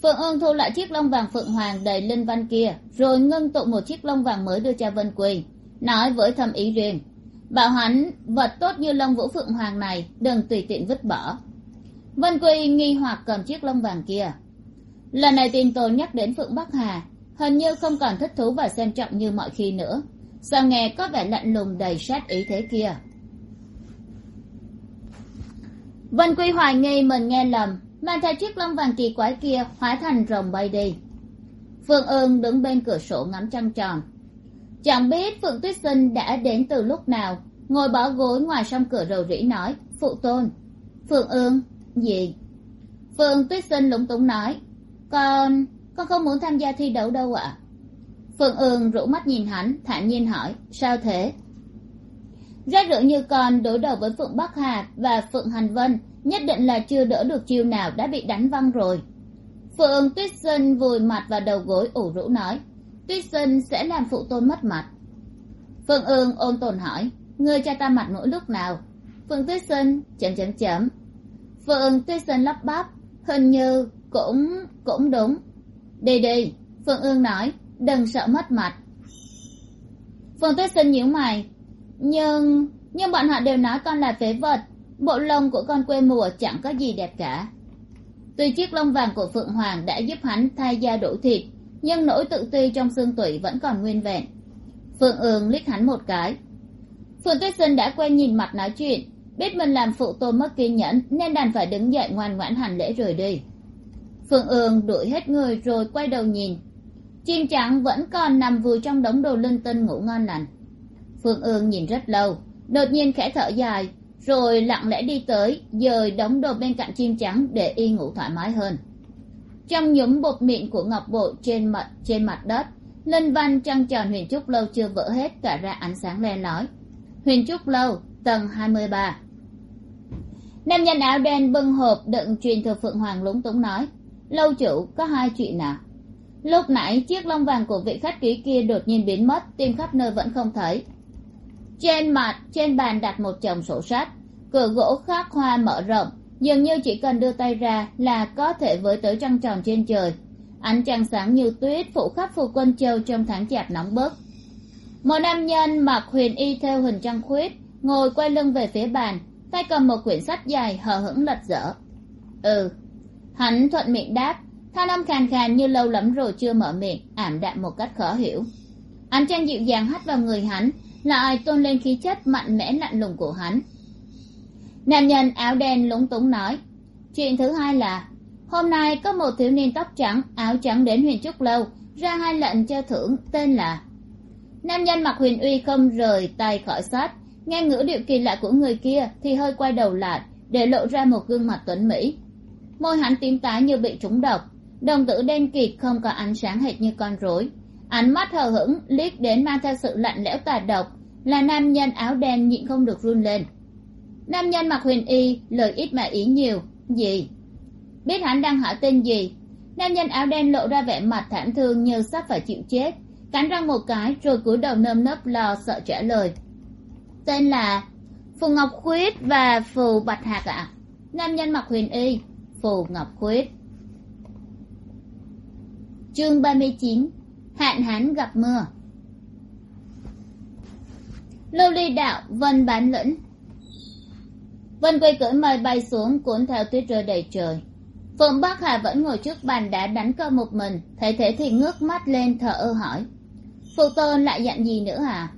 phượng ương thu lại chiếc lông vàng phượng hoàng đầy linh văn kia rồi ngưng tụ một chiếc lông vàng mới đưa cho vân Quỳ, nói với thâm ý riêng. Bảo hắn vật tốt như lông vũ phượng hoàng này đừng tùy tiện vứt bỏ. Vân Quỳ nghi hoặc cầm chiếc lông vàng kia. Lần này tin tôi nhắc đến phượng bắc hà hình như không còn thích thú và xem trọng như mọi khi nữa. Sao nghe có vẻ lạnh lùng đầy sát ý thế kia? Vân quy hoài nghi mình nghe lầm mang theo chiếc lông vàng kỳ quái kia hóa thành rồng bay đi. Phương ương đứng bên cửa sổ ngắm trăng tròn. Chẳng biết phượng tuyết sinh đã đến từ lúc nào, ngồi bỏ gối ngoài song cửa rầu rĩ nói, phụ tôn. Phượng ương, gì? Phượng tuyết sinh lúng túng nói, con con không muốn tham gia thi đấu đâu ạ. Phượng ương rũ mắt nhìn hắn, thản nhiên hỏi, sao thế? Rác rưởi như con đối đầu với phượng bắc hà và phượng hành vân nhất định là chưa đỡ được chiêu nào đã bị đánh văng rồi. Phượng tuyết sinh vùi mặt vào đầu gối ủ rũ nói, tuyết sinh sẽ làm phụ tôn mất mặt. Phượng ương ôn tồn hỏi, ngươi cho ta mặt mũi lúc nào? Phượng tuyết sinh chấm chấm chấm. Phượng tuyết sinh lắp bắp, hình như cũng cũng đúng. Đi đi, phượng ương nói, đừng sợ mất mặt. Phượng tuyết sinh nhíu mày, nhưng nhưng bọn họ đều nói con là phế vật bộ lông của con quê mùa chẳng có gì đẹp cả. Tuy chiếc lông vàng của phượng hoàng đã giúp hắn thay da đổi thịt, nhưng nỗi tự ti trong xương tủy vẫn còn nguyên vẹn. Phượng ương liếc hắn một cái. Phượng tuyết sinh đã quen nhìn mặt nói chuyện, biết mình làm phụ tôn mất kiên nhẫn nên đành phải đứng dậy ngoan ngoãn hành lễ rời đi. Phượng ương đuổi hết người rồi quay đầu nhìn. Chim trắng vẫn còn nằm vùi trong đống đồ linh tinh ngủ ngon lành. Phượng ương nhìn rất lâu, đột nhiên khẽ thở dài rồi lặng lẽ đi tới, dời đống đồ bên cạnh chim trắng để y ngủ thoải mái hơn. Trong nhúm bột mịn của ngọc bội trên mặt trên mặt đất, linh văn trăng tròn huyền trúc lâu chưa vỡ hết tỏa ra ánh sáng le lói. Huyền trúc lâu, tầng hai mươi ba. Nam nhân áo đen bưng hộp đựng truyền thừa phượng hoàng lúng túng nói, lâu chủ, có hai chuyện nào? Lúc nãy chiếc lông vàng của vị khách quý kia đột nhiên biến mất, tìm khắp nơi vẫn không thấy trên mặt, trên bàn đặt một chồng sổ sách. Cửa gỗ khắc hoa mở rộng, dường như chỉ cần đưa tay ra là có thể với tới trăng tròn trên trời. Ánh trăng sáng như tuyết phủ khắp phù quân châu trong tháng chạp nóng bức. Một nam nhân mặc huyền y theo hình trăng khuyết, ngồi quay lưng về phía bàn, tay cầm một quyển sách dài hờ hững lật dở. Ừ. Hắn thuận miệng đáp thanh âm khàn khàn như lâu lắm rồi chưa mở miệng, ảm đạm một cách khó hiểu. Ánh trăng dịu dàng hắt vào người hắn lại tôn lên khí chất mạnh mẽ lạnh lùng của hắn? Nam nhân áo đen lúng túng nói. Chuyện thứ hai là, hôm nay có một thiếu niên tóc trắng, áo trắng đến huyền trúc lâu, ra hai lệnh cho thưởng, tên là. Nam nhân mặc huyền uy không rời tay khỏi sát nghe ngữ điệu kỳ lạ của người kia thì hơi quay đầu lại, để lộ ra một gương mặt tuấn mỹ. Môi hắn tím tái như bị trúng độc, đồng tử đen kịt không có ánh sáng hệt như con rối ánh mắt hờ hững, liếc đến mang theo sự lạnh lẽo tà độc, là nam nhân áo đen nhịn không được run lên. Nam nhân mặc huyền y, lời ít mà ý nhiều, gì? Biết hắn đang hỏi tên gì? Nam nhân áo đen lộ ra vẻ mặt thảm thương như sắp phải chịu chết, cắn răng một cái rồi cúi đầu nơm nớp lo sợ trả lời. Tên là phù ngọc khuyết và phù bạch hạc ạ. Nam nhân mặc huyền y, phù ngọc khuyết. Chương ba mươi chín hạn hán gặp mưa. Lưu ly đạo vân bán lĩnh vân quay cưỡi mây bay xuống, cuốn theo tuyết rơi đầy trời. Phượng bắc hà vẫn ngồi trước bàn đá đánh cơ một mình, thấy thế thì ngước mắt lên thở ơ hỏi. Phụ tôn lại dặn gì nữa à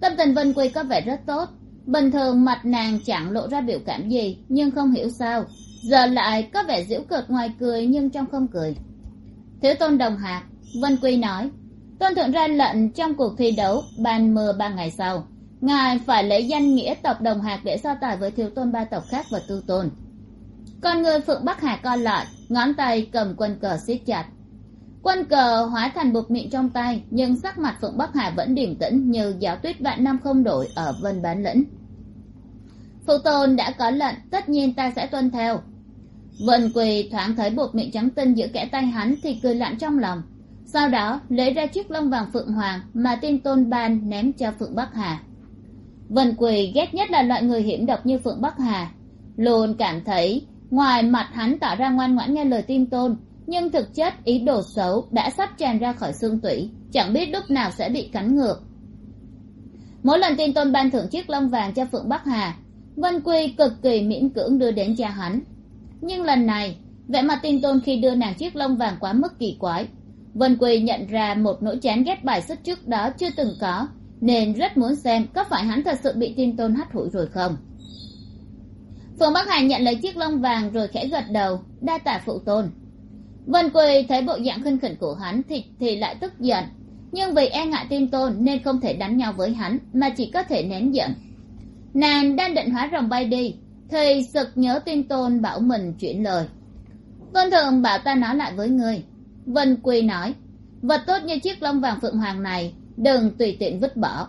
tâm tình vân quy có vẻ rất tốt. Bình thường mặt nàng chẳng lộ ra biểu cảm gì, nhưng không hiểu sao. Giờ lại có vẻ giễu cợt ngoài cười nhưng trong không cười. Thiếu tôn đồng hạc vân quy nói, tôn thượng ra lệnh trong cuộc thi đấu ban mưa ba ngày sau. Ngài phải lấy danh nghĩa tộc đồng hạc để so tài với thiếu tôn ba tộc khác và tư tôn. Con người phượng bắc hà co lại, ngón tay cầm quân cờ siết chặt. Quân cờ hóa thành bột miệng trong tay, nhưng sắc mặt phượng bắc hà vẫn điềm tĩnh như giáo tuyết vạn năm không đổi ở vân bán lĩnh. Phụ tôn đã có lệnh, tất nhiên ta sẽ tuân theo. Vân quỳ thoáng thấy bột miệng trắng tinh giữa kẽ tay hắn thì cười lạnh trong lòng sau đó, lấy ra chiếc lông vàng phượng hoàng mà tiên tôn ban ném cho phượng bắc hà. Vân quỳ ghét nhất là loại người hiểm độc như phượng bắc hà. Luôn cảm thấy ngoài mặt hắn tỏ ra ngoan ngoãn nghe lời tiên tôn, nhưng thực chất ý đồ xấu đã sắp tràn ra khỏi xương tủy, chẳng biết lúc nào sẽ bị cắn ngược. Mỗi lần tiên tôn ban thưởng chiếc lông vàng cho phượng bắc hà, vân quy cực kỳ miễn cưỡng đưa đến cha hắn. Nhưng lần này, vẻ mặt tiên tôn khi đưa nàng chiếc lông vàng quá mức kỳ quái vân quy nhận ra một nỗi chán ghét bài xuất trước đó chưa từng có nên rất muốn xem có phải hắn thật sự bị tin tôn hắt hủi rồi không. Phượng bắc hà nhận lấy chiếc lông vàng rồi khẽ gật đầu đa tạ phụ tôn. Vân quỳ thấy bộ dạng khinh khỉnh của hắn thì, thì lại tức giận nhưng vì e ngại tin tôn nên không thể đánh nhau với hắn mà chỉ có thể nén giận. Nàng đang định hóa rồng bay đi thì sực nhớ tin tôn bảo mình chuyển lời. Tôn thượng bảo ta nói lại với ngươi vân quy nói, vật tốt như chiếc lông vàng phượng hoàng này, đừng tùy tiện vứt bỏ.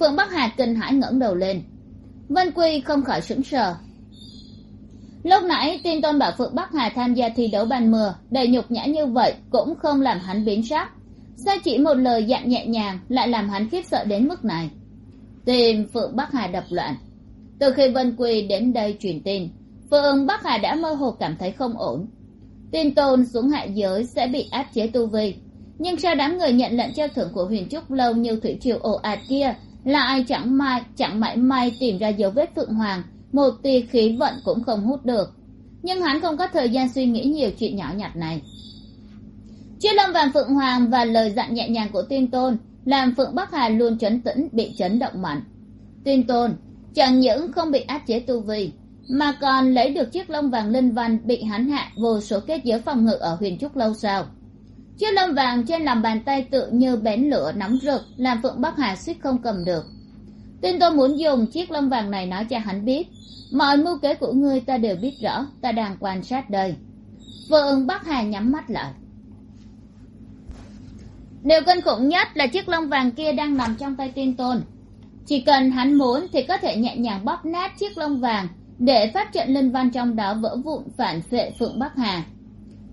Phượng bắc hà kinh hãi ngẩng đầu lên. Vân quy không khỏi sững sờ. Lúc nãy, tin tôn bảo phượng bắc hà tham gia thi đấu ban mưa, đầy nhục nhã như vậy cũng không làm hắn biến sắc. Sao chỉ một lời dặn nhẹ nhàng lại làm hắn khiếp sợ đến mức này? Tìm phượng bắc hà đập loạn. Từ khi vân quy đến đây truyền tin, phượng bắc hà đã mơ hồ cảm thấy không ổn tin tôn xuống hạ giới sẽ bị áp chế tu vi. Nhưng sao đám người nhận lệnh treo thưởng của huyền trúc lâu như thủy triều ồ ạt kia? Là ai chẳng mai, chẳng mãi may tìm ra dấu vết phượng hoàng? Một tia khí vận cũng không hút được. Nhưng hắn không có thời gian suy nghĩ nhiều chuyện nhỏ nhặt này. Chiếc lâm vàng phượng hoàng và lời dặn nhẹ nhàng của Tuyên tôn làm phượng bắc hà luôn trấn tĩnh, bị chấn động mạnh. Tuyên tôn, chẳng những không bị áp chế tu vi mà còn lấy được chiếc lông vàng linh văn bị hắn hạ vô số kết giới phòng ngự ở huyền trúc lâu sao chiếc lông vàng trên lòng bàn tay tự như bén lửa nóng rực, làm phượng bắc hà suýt không cầm được. Tin tôi muốn dùng chiếc lông vàng này nói cho hắn biết. Mọi mưu kế của ngươi ta đều biết rõ, ta đang quan sát đây. Phượng bắc hà nhắm mắt lại. Điều kinh khủng nhất là chiếc lông vàng kia đang nằm trong tay tin tôn. Chỉ cần hắn muốn thì có thể nhẹ nhàng bóp nát chiếc lông vàng để pháp trận linh văn trong đó vỡ vụn phản vệ phượng bắc hà.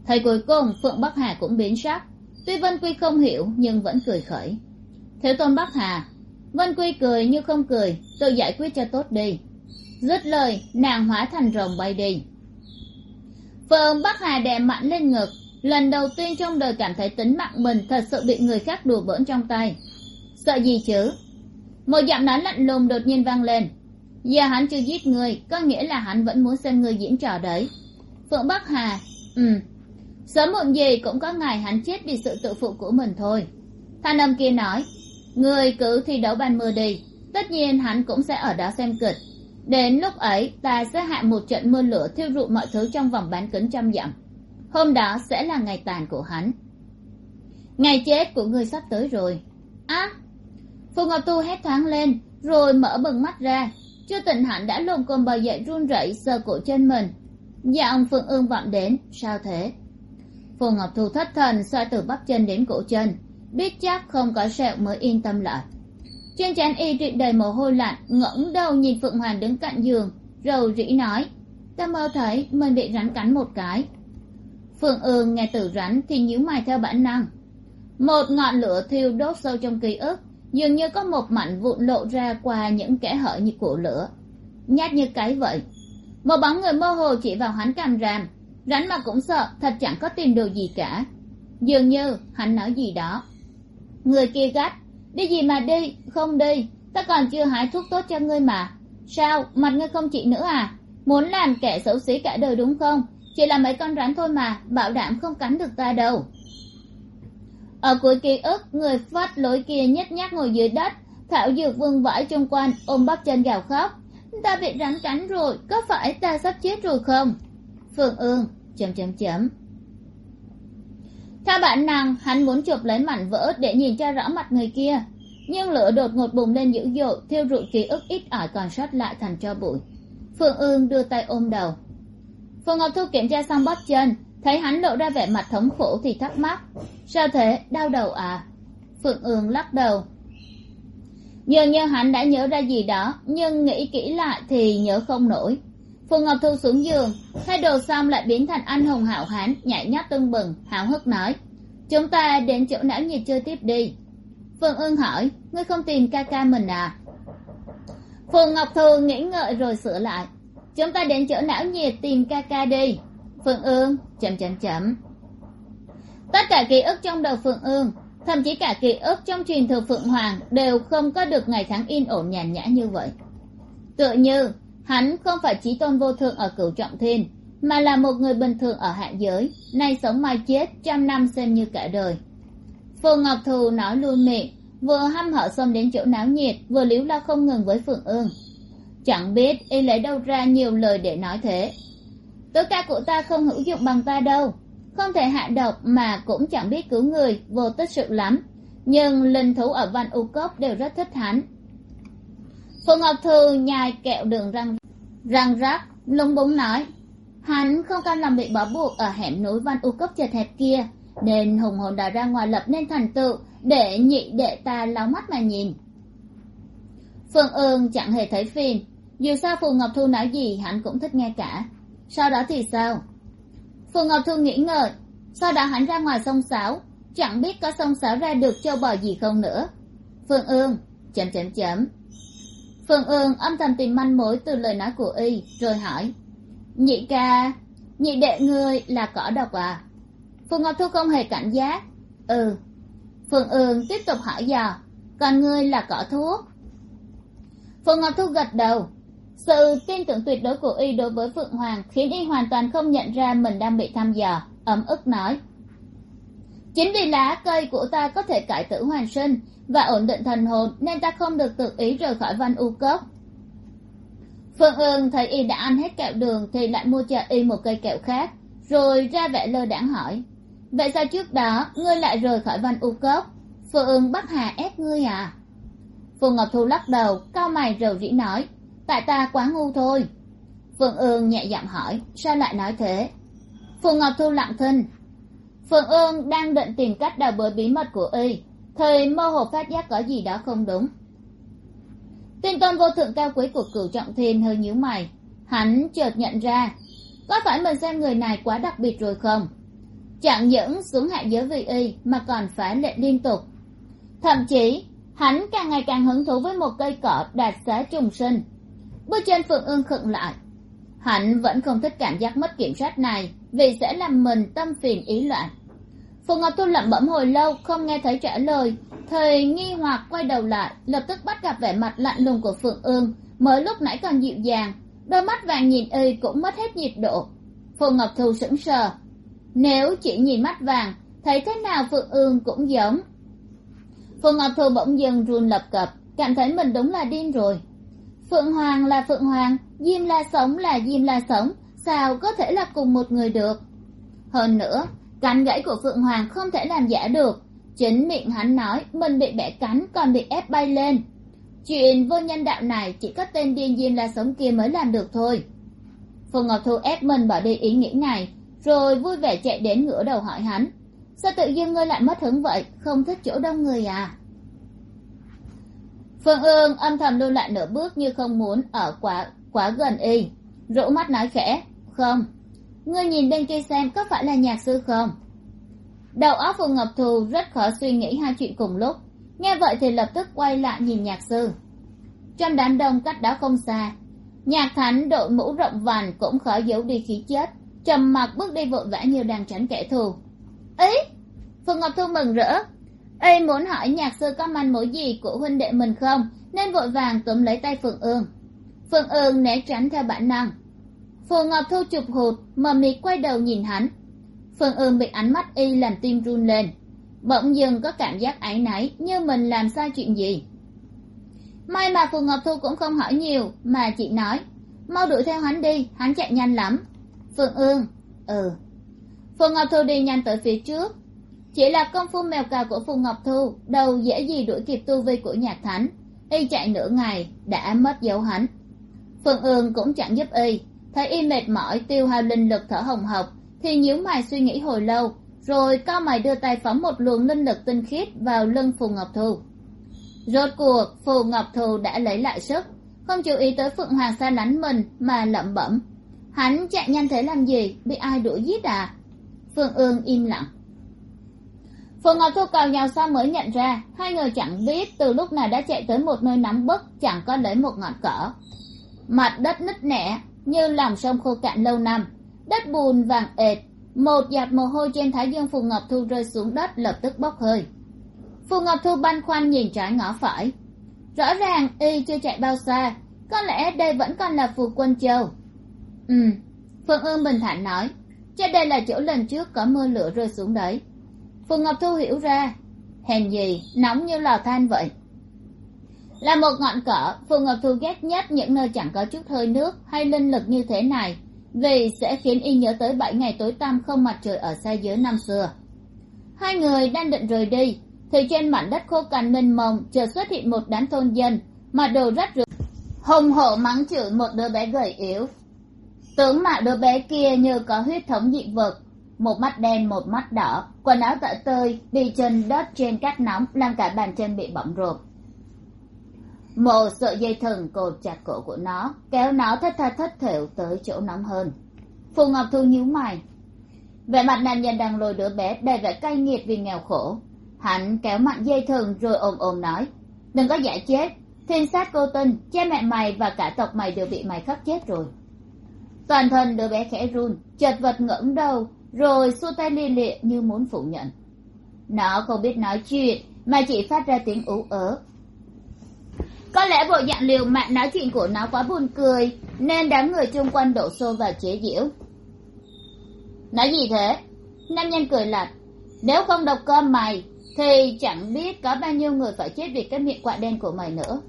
Thầy cuối cùng, phượng bắc hà cũng biến sắc. Tuy vân quy không hiểu, nhưng vẫn cười khởi. Thiếu tôn bắc hà, vân quy cười như không cười tự giải quyết cho tốt đi. Dứt lời, nàng hóa thành rồng bay đi. Phượng bắc hà đè mạnh lên ngực. Lần đầu tiên trong đời cảm thấy tính mạng mình thật sự bị người khác đùa bỡn trong tay. Sợ gì chứ? Một giọng nói lạnh lùng đột nhiên vang lên giờ hắn chưa giết người, có nghĩa là hắn vẫn muốn xem người diễn trò đấy. Phượng bắc hà ừ. Sớm muộn gì cũng có ngày hắn chết vì sự tự phụ của mình thôi. Thanh âm kia nói, người cứ thi đấu ban mưa đi, tất nhiên hắn cũng sẽ ở đó xem kịch. Đến lúc ấy, ta sẽ hạ một trận mưa lửa thiêu rụi mọi thứ trong vòng bán kính trăm dặm. Hôm đó sẽ là ngày tàn của hắn. Ngày chết của ngươi sắp tới rồi. Á phù ngọc tu hét thoáng lên, rồi mở bừng mắt ra chưa tỉnh hẳn đã lồm cồm bò dậy run rẩy, sờ cổ chân mình. Giọng phượng ương vọng đến, sao thế? Phù ngọc thu thất thần xoay từ bắp chân đến cổ chân. Biết chắc không có sẹo mới yên tâm lại. Trên trán y trịnh đầy mồ hôi lạnh, ngẩng đầu nhìn phượng hoàng đứng cạnh giường, rầu rĩ nói, ta mơ thấy mình bị rắn cắn một cái. Phượng ương nghe từ rắn thì nhíu mày theo bản năng. Một ngọn lửa thiêu đốt sâu trong ký ức dường như có một mảnh vụn lộ ra qua những kẽ hở như của lửa. Nhát như cái vậy. Một bóng người mơ hồ chỉ vào hắn càm ràm. Rắn mà cũng sợ, thật chẳng có tìm đồ gì cả. Dường như hắn nói gì đó. Người kia gắt, đi gì mà đi? Không đi. Ta còn chưa hái thuốc tốt cho ngươi mà. Sao? Mặt ngươi không chị nữa à? Muốn làm kẻ xấu xí cả đời đúng không? Chỉ là mấy con rắn thôi mà, bảo đảm không cắn được ta đâu ở cuối ký ức, người phát lối kia nhếch nhác ngồi dưới đất, thảo dược vương vãi chung quanh, ôm bắp chân gào khóc. Ta bị rắn cắn rồi, có phải ta sắp chết rồi không? Phương ương, chấm chấm chấm. Theo bản năng, hắn muốn chụp lấy mảnh vỡ để nhìn cho rõ mặt người kia. Nhưng lửa đột ngột bùng lên dữ dội, thiêu rụi ký ức ít ỏi còn sót lại thành cho bụi. Phương ương đưa tay ôm đầu. Phương ngọc thu kiểm tra xong bắp chân thấy hắn lộ ra vẻ mặt thống khổ thì thắc mắc. Sao thế? Đau đầu à? Phượng ương lắc đầu. Dường như hắn đã nhớ ra gì đó, nhưng nghĩ kỹ lại thì nhớ không nổi. Phù ngọc thu xuống giường thay đồ xong lại biến thành anh hùng hảo hán, nhảy nhót tưng bừng háo hức nói. Chúng ta đến chỗ não nhiệt chơi tiếp đi? Phượng ương hỏi, ngươi không tìm ca ca mình à? Phù ngọc thu nghĩ ngợi rồi sửa lại. Chúng ta đến chỗ não nhiệt tìm ca ca đi. Phượng ương chấm chấm chấm tất cả ký ức trong đầu phượng ương, thậm chí cả ký ức trong truyền thừa phượng hoàng đều không có được ngày tháng yên ổn nhàn nhã như vậy. Tựa như, hắn không phải trí tôn vô thượng ở cửu trọng thiên, mà là một người bình thường ở hạ giới, nay sống mai chết trăm năm xem như cả đời. Phù ngọc thù nói luôn miệng, vừa hăm hở xông đến chỗ náo nhiệt, vừa liếu lo không ngừng với phượng ương. Chẳng biết y lấy đâu ra nhiều lời để nói thế tối ca của ta không hữu dụng bằng ta đâu. Không thể hạ độc mà cũng chẳng biết cứu người vô tích sự lắm. Nhưng linh thú ở văn u cốc đều rất thích hắn. Phù ngọc thư nhai kẹo đường răng răng rắc lúng búng nói hắn không cam lòng bị bỏ buộc ở hẻm núi văn u cốc chật hẹp kia nên hùng hồn đào ra ngoài lập nên thành tựu để nhị đệ ta lau mắt mà nhìn. Phương ương chẳng hề thấy phiền, dù sao phù ngọc thu nói gì hắn cũng thích nghe cả sau đó thì sao? Phù ngọc thu nghĩ ngợi. Sau đó hắn ra ngoài sông sáo, chẳng biết có sông sáo ra được châu bò gì không nữa. Phương ương, chấm chấm chấm. Phương ương âm thầm tìm manh mối từ lời nói của y, rồi hỏi. Nhị ca, nhị đệ ngươi là cỏ độc à? Phù ngọc thu không hề cảnh giác. Ừ. Phương ương tiếp tục hỏi dò. Còn ngươi là cỏ thuốc? Phù ngọc thu gật đầu sự tin tưởng tuyệt đối của y đối với phượng hoàng khiến y hoàn toàn không nhận ra mình đang bị thăm dò, ấm ức nói. Chính vì lá cây của ta có thể cải tử hoàn sinh và ổn định thần hồn nên ta không được tự ý rời khỏi văn u cốc. Phượng ương thấy y đã ăn hết kẹo đường thì lại mua cho y một cây kẹo khác, rồi ra vẻ lơ đãng hỏi, vậy sao trước đó ngươi lại rời khỏi văn u cốc? Phượng ương bắt hà ép ngươi à? Phù ngọc thu lắc đầu, cao mày rầu rĩ nói tại ta quá ngu thôi. Phượng ương nhẹ giọng hỏi, sao lại nói thế? Phù ngọc thu lặng thinh. Phượng ương đang định tìm cách đào bới bí mật của y thời mơ hồ phát giác có gì đó không đúng. Tiên tôn vô thượng cao quý của cửu trọng thiên hơi nhíu mày. Hắn chợt nhận ra, có phải mình xem người này quá đặc biệt rồi không? Chẳng những xuống hạ giới vì y, mà còn phải lệ liên tục. Thậm chí, hắn càng ngày càng hứng thú với một cây cỏ đạt xá trùng sinh bước chân phượng ương khựng lại. Hắn vẫn không thích cảm giác mất kiểm soát này, vì sẽ làm mình tâm phiền ý loạn. Phù ngọc thu lẩm bẩm hồi lâu, không nghe thấy trả lời. Thời nghi hoặc quay đầu lại, lập tức bắt gặp vẻ mặt lạnh lùng của phượng ương, mới lúc nãy còn dịu dàng. Đôi mắt vàng nhìn y cũng mất hết nhiệt độ. Phù ngọc thu sững sờ. Nếu chỉ nhìn mắt vàng, thấy thế nào phượng ương cũng giống. Phù ngọc thu bỗng dưng run lập cập, cảm thấy mình đúng là điên rồi phượng hoàng là phượng hoàng, diêm la sống là diêm la sống, sao có thể là cùng một người được? Hơn nữa, cánh gãy của phượng hoàng không thể làm giả được. Chính miệng hắn nói mình bị bẻ cánh còn bị ép bay lên. Chuyện vô nhân đạo này chỉ có tên điên diêm la sống kia mới làm được thôi. Phù ngọc thu ép mình bỏ đi ý nghĩ này, rồi vui vẻ chạy đến ngửa đầu hỏi hắn. Sao tự dưng ngươi lại mất hứng vậy? Không thích chỗ đông người à? Phương ương âm thầm lưu lại nửa bước như không muốn ở quá quá gần y. Rũ mắt nói khẽ, không. Ngươi nhìn bên kia xem có phải là nhạc sư không? Đầu óc phù ngọc thù rất khó suy nghĩ hai chuyện cùng lúc. Nghe vậy thì lập tức quay lại nhìn nhạc sư. Trong đám đông cách đó không xa, nhạc thánh đội mũ rộng vành cũng khó giấu đi khí chất trầm mặc bước đi vội vã như đang tránh kẻ thù. Ấy phù ngọc thu mừng rỡ y muốn hỏi nhạc sư có manh mối gì của huynh đệ mình không? Nên vội vàng túm lấy tay phượng ương. Phượng ương né tránh theo bản năng. Phù ngọc thu chụp hụt, mờ mịt quay đầu nhìn hắn. Phượng ương bị ánh mắt y làm tim run lên. Bỗng dưng có cảm giác áy náy, như mình làm sai chuyện gì. May mà phù ngọc thu cũng không hỏi nhiều, mà chị nói, mau đuổi theo hắn đi, hắn chạy nhanh lắm. Phượng ương ừ. Phù ngọc thu đi nhanh tới phía trước chỉ là công phu mèo cào của phù ngọc thu, đâu dễ gì đuổi kịp tu vi của nhạc thánh. Y chạy nửa ngày, đã mất dấu hắn. Phượng ương cũng chẳng giúp y. Thấy y mệt mỏi, tiêu hao linh lực thở hồng hộc, thì nhíu mày suy nghĩ hồi lâu, rồi cao mày đưa tay phóng một luồng linh lực tinh khiết vào lưng phù ngọc thu. Rốt cuộc phù ngọc thu đã lấy lại sức, không chú ý tới phượng hoàng xa lánh mình mà lẩm bẩm. Hắn chạy nhanh thế làm gì? Bị ai đuổi giết à? Phương ương im lặng phù ngọc thu cào nhào sau mới nhận ra, hai người chẳng biết từ lúc nào đã chạy tới một nơi nóng bức, chẳng có lấy một ngọn cỏ. Mặt đất nứt nẻ, như lòng sông khô cạn lâu năm. Đất bùn vàng ệt, một giọt mồ hôi trên thái dương phù ngọc thu rơi xuống đất lập tức bốc hơi. Phù ngọc thu băn khoăn nhìn trái ngõ phải. Rõ ràng y chưa chạy bao xa, có lẽ đây vẫn còn là phù quân châu. Ừ phương ương bình thản nói chắc đây là chỗ lần trước có mưa lửa rơi xuống đấy phù ngọc thu hiểu ra, hèn gì nóng như lò than vậy. Là một ngọn cỏ phù ngọc thu ghét nhất những nơi chẳng có chút hơi nước hay linh lực như thế này, vì sẽ khiến y nhớ tới bảy ngày tối tăm không mặt trời ở xa giới năm xưa. Hai người đang định rời đi, thì trên mảnh đất khô cằn mênh mông chợt xuất hiện một đám thôn dân mà đồ rách rưởi hùng hổ mắng chửi một đứa bé gầy yếu. Tướng mạo đứa bé kia như có huyết thống dị vật một mắt đen, một mắt đỏ. Quần áo tả tơi, đi chân đất trên cát nóng, làm cả bàn chân bị bỏng rộp một sợi dây thừng cột chặt cổ của nó, kéo nó thất tha thất thểu tới chỗ nóng hơn. Phù ngọc thu nhíu mày. Vẻ mặt nam nhân đang lôi đứa bé đầy vẻ cay nghiệt vì nghèo khổ. Hắn kéo mạnh dây thừng rồi ồm ồm nói, đừng có giả chết. Thiên sát cô tinh, cha mẹ mày và cả tộc mày đều bị mày khắc chết rồi. Toàn thân đứa bé khẽ run, chật vật ngẩng đầu rồi xua tay lia lịa như muốn phủ nhận. Nó không biết nói chuyện, mà chỉ phát ra tiếng ú ớ. Có lẽ bộ dạng liều mạng nói chuyện của nó quá buồn cười, nên đám người chung quanh đổ xô vào chế giễu. Nói gì thế? Nam nhân cười lặt nếu không độc cơm mày, thì chẳng biết có bao nhiêu người phải chết vì cái miệng quạ đen của mày nữa.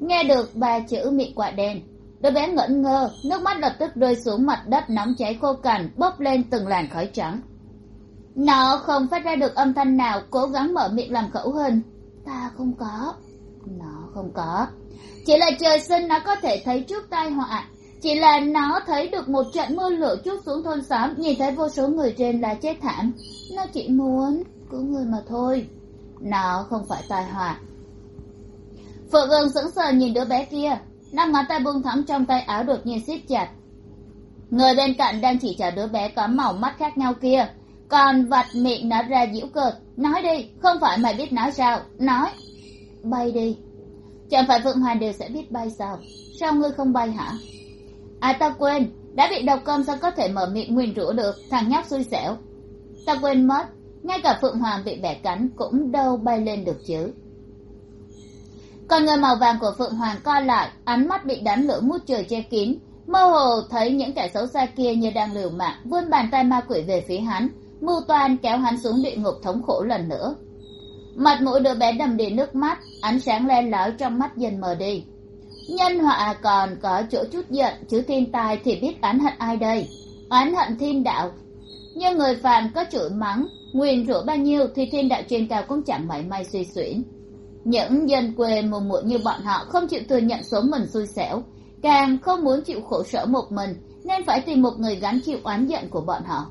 Nghe được ba chữ miệng quạ đen đứa bé ngẩn ngơ, nước mắt lập tức rơi xuống mặt đất, nóng cháy khô cằn, bốc lên từng làn khói trắng. Nó không phát ra được âm thanh nào, cố gắng mở miệng làm khẩu hình ta không có. Nó không có. Chỉ là trời sinh, nó có thể thấy trước tai họa. Chỉ là nó thấy được một trận mưa lửa chút xuống thôn xóm, nhìn thấy vô số người trên là chết thảm. Nó chỉ muốn cứu người mà thôi. Nó không phải tai họa. Phượng ương sững sờ nhìn đứa bé kia năm ngón tay buông thõng trong tay áo đột nhiên siết chặt. Người bên cạnh đang chỉ trả đứa bé có màu mắt khác nhau kia. Còn vặt miệng nó ra giễu cợt. Nói đi, không phải mày biết nói sao. Nói, bay đi. Chẳng phải phượng hoàng đều sẽ biết bay sao? Sao ngươi không bay hả? À ta quên. Đã bị độc công sao có thể mở miệng nguyền rủa được? Thằng nhóc xui xẻo. Ta quên mất. Ngay cả phượng hoàng bị bẻ cánh cũng đâu bay lên được chứ còn người màu vàng của phượng hoàng co lại, ánh mắt bị đám lửa mút trời che kín. Mơ hồ thấy những kẻ xấu xa kia như đang liều mạng, vươn bàn tay ma quỷ về phía hắn. Mưu toan kéo hắn xuống địa ngục thống khổ lần nữa. Mặt mũi đứa bé đầm đìa nước mắt, ánh sáng len lói trong mắt dần mờ đi. Nhân họa còn có chỗ chút giận, chứ thiên tai thì biết oán hận ai đây? Oán hận thiên đạo. Nhưng người phàm có chửi mắng, nguyền rủa bao nhiêu thì thiên đạo trên cao cũng chẳng mảy may suy xuyển những dân quê mù muội như bọn họ không chịu thừa nhận số mình xui xẻo. Càng không muốn chịu khổ sở một mình, nên phải tìm một người gắn chịu oán giận của bọn họ.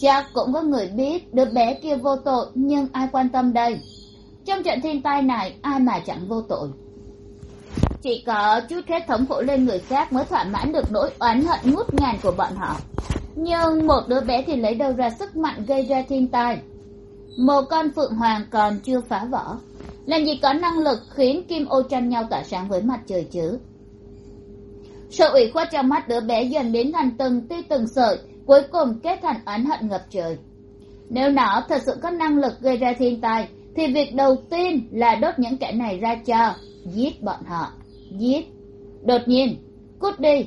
Chắc cũng có người biết đứa bé kia vô tội, nhưng ai quan tâm đây? Trong trận thiên tai này, ai mà chẳng vô tội? Chỉ có chút hết thống khổ lên người khác mới thỏa mãn được nỗi oán hận ngút ngàn của bọn họ. Nhưng một đứa bé thì lấy đâu ra sức mạnh gây ra thiên tai? Một con phượng hoàng còn chưa phá vỡ làm gì có năng lực khiến kim ô tranh nhau tỏa sáng với mặt trời chứ? Sự ủy khuất trong mắt đứa bé dần biến thành từng tia từng sợi, cuối cùng kết thành oán hận ngập trời. Nếu nó thật sự có năng lực gây ra thiên tai, thì việc đầu tiên là đốt những kẻ này ra cho giết bọn họ. Giết. Đột nhiên, cút đi.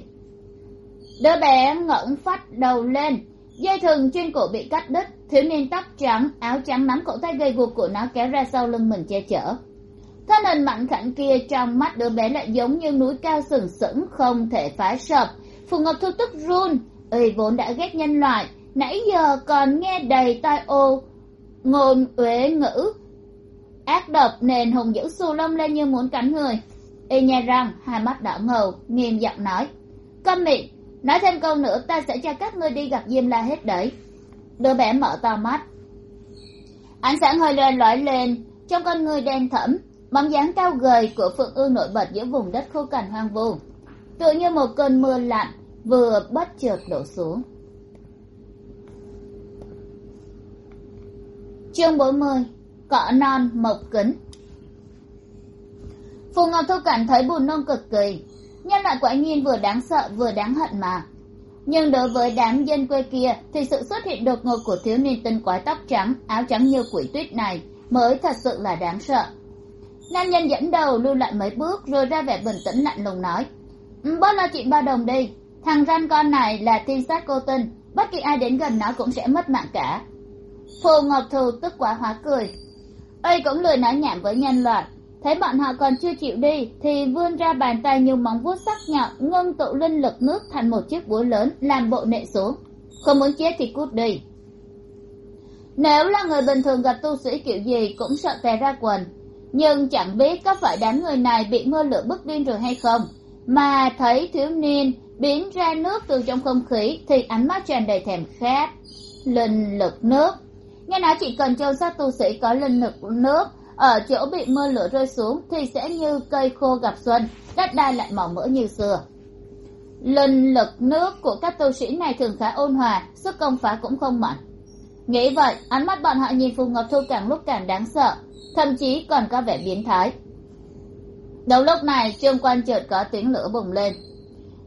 Đứa bé ngẩng phát đầu lên, dây thừng trên cổ bị cắt đứt thiếu niên tóc trắng, áo trắng nắm cổ tay gầy guộc của nó kéo ra sau lưng mình che chở. Thân hình mạnh khảnh kia trong mắt đứa bé lại giống như núi cao sừng sững, không thể phá sập. Phù ngọc thu tức run y vốn đã ghét nhân loại, nãy giờ còn nghe đầy tai ô, ngôn uế ngữ. Ác độc nền hùng dữ xù lông lên như muốn cắn người. Y nhai răng, hai mắt đỏ ngầu, nghiêm giọng nói. Câm miệng, nói thêm câu nữa, ta sẽ cho các ngươi đi gặp diêm la hết đấy đứa bé mở to mắt. Ánh sáng hơi lên lói lên, trong con người đen thẫm, bóng dáng cao gầy của phượng ương nổi bật giữa vùng đất khô cằn hoang vu, tựa như một cơn mưa lạnh vừa bất chợt đổ xuống. Chương bốn mươi cọ non mộc kính. Phù ngọc thu cảm thấy buồn nôn cực kỳ, nhân loại quả nhiên vừa đáng sợ vừa đáng hận mà nhưng đối với đám dân quê kia thì sự xuất hiện đột ngột của thiếu niên tinh quái tóc trắng, áo trắng như quỷ tuyết này mới thật sự là đáng sợ. Nam nhân dẫn đầu lưu lại mấy bước rồi ra vẻ bình tĩnh lạnh lùng nói ừ, bớt lo chuyện ba đồng đi. Thằng ranh con này là thiên sát cô tinh, bất kỳ ai đến gần nó cũng sẽ mất mạng cả. Phù ngọc thù tức quá hóa cười. Ây cũng lười nói nhảm với nhân loại thấy bọn họ còn chưa chịu đi, thì vươn ra bàn tay như móng vuốt sắc nhọn, ngưng tụ linh lực nước thành một chiếc búa lớn, làm bộ nệ xuống. Không muốn chết thì cút đi. Nếu là người bình thường gặp tu sĩ kiểu gì cũng sợ tè ra quần, nhưng chẳng biết có phải đám người này bị mưa lửa bức điên rồi hay không. Mà thấy thiếu niên biến ra nước từ trong không khí thì ánh mắt tràn đầy thèm khát. Linh lực nước. Nghe nói chỉ cần châu sát tu sĩ có linh lực nước ở chỗ bị mưa lửa rơi xuống thì sẽ như cây khô gặp xuân, đất đai lại màu mỡ như xưa. Linh lực nước của các tu sĩ này thường khá ôn hòa, sức công phá cũng không mạnh. Nghĩ vậy, ánh mắt bọn họ nhìn phù ngọc thu càng lúc càng đáng sợ, thậm chí còn có vẻ biến thái. Đầu lúc này, trương quan chợt có tiếng lửa bùng lên.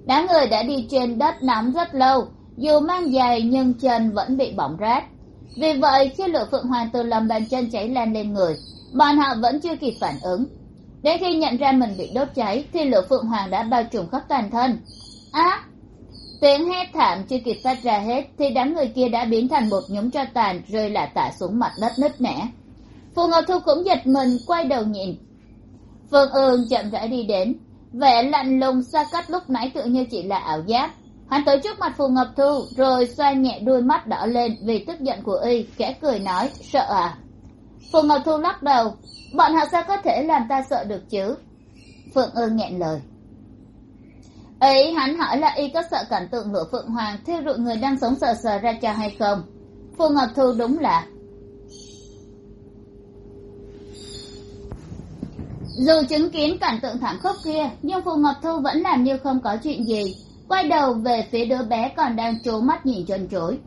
Đám người đã đi trên đất nóng rất lâu, dù mang giày nhưng chân vẫn bị bỏng rát. Vì vậy, khi lửa phượng hoàng từ lòng bàn chân cháy lan lên người bọn họ vẫn chưa kịp phản ứng. Đến khi nhận ra mình bị đốt cháy, thì lửa phượng hoàng đã bao trùm khắp toàn thân. Á tiếng hét thảm chưa kịp phát ra hết, thì đám người kia đã biến thành một nhúm tro tàn, rơi lả tả xuống mặt đất nứt nẻ. Phù ngọc thu cũng giật mình, quay đầu nhìn. Phương ương chậm rãi đi đến, vẻ lạnh lùng xa cách lúc nãy tự như chỉ là ảo giác. Hắn tới trước mặt phù ngọc thu, rồi xoa nhẹ đuôi mắt đỏ lên vì tức giận của y kẽ cười nói, sợ à? Phù ngọc thu lắc đầu. Bọn họ sao có thể làm ta sợ được chứ? Phượng ương nghẹn lời. Ấy, hắn hỏi là y có sợ cảnh tượng lửa phượng hoàng thiêu rụi người đang sống sờ sờ ra cho hay không? Phù ngọc thu đúng là. Dù chứng kiến cảnh tượng thảm khốc kia, nhưng phù ngọc thu vẫn làm như không có chuyện gì. Quay đầu về phía đứa bé còn đang trố mắt nhìn chân chối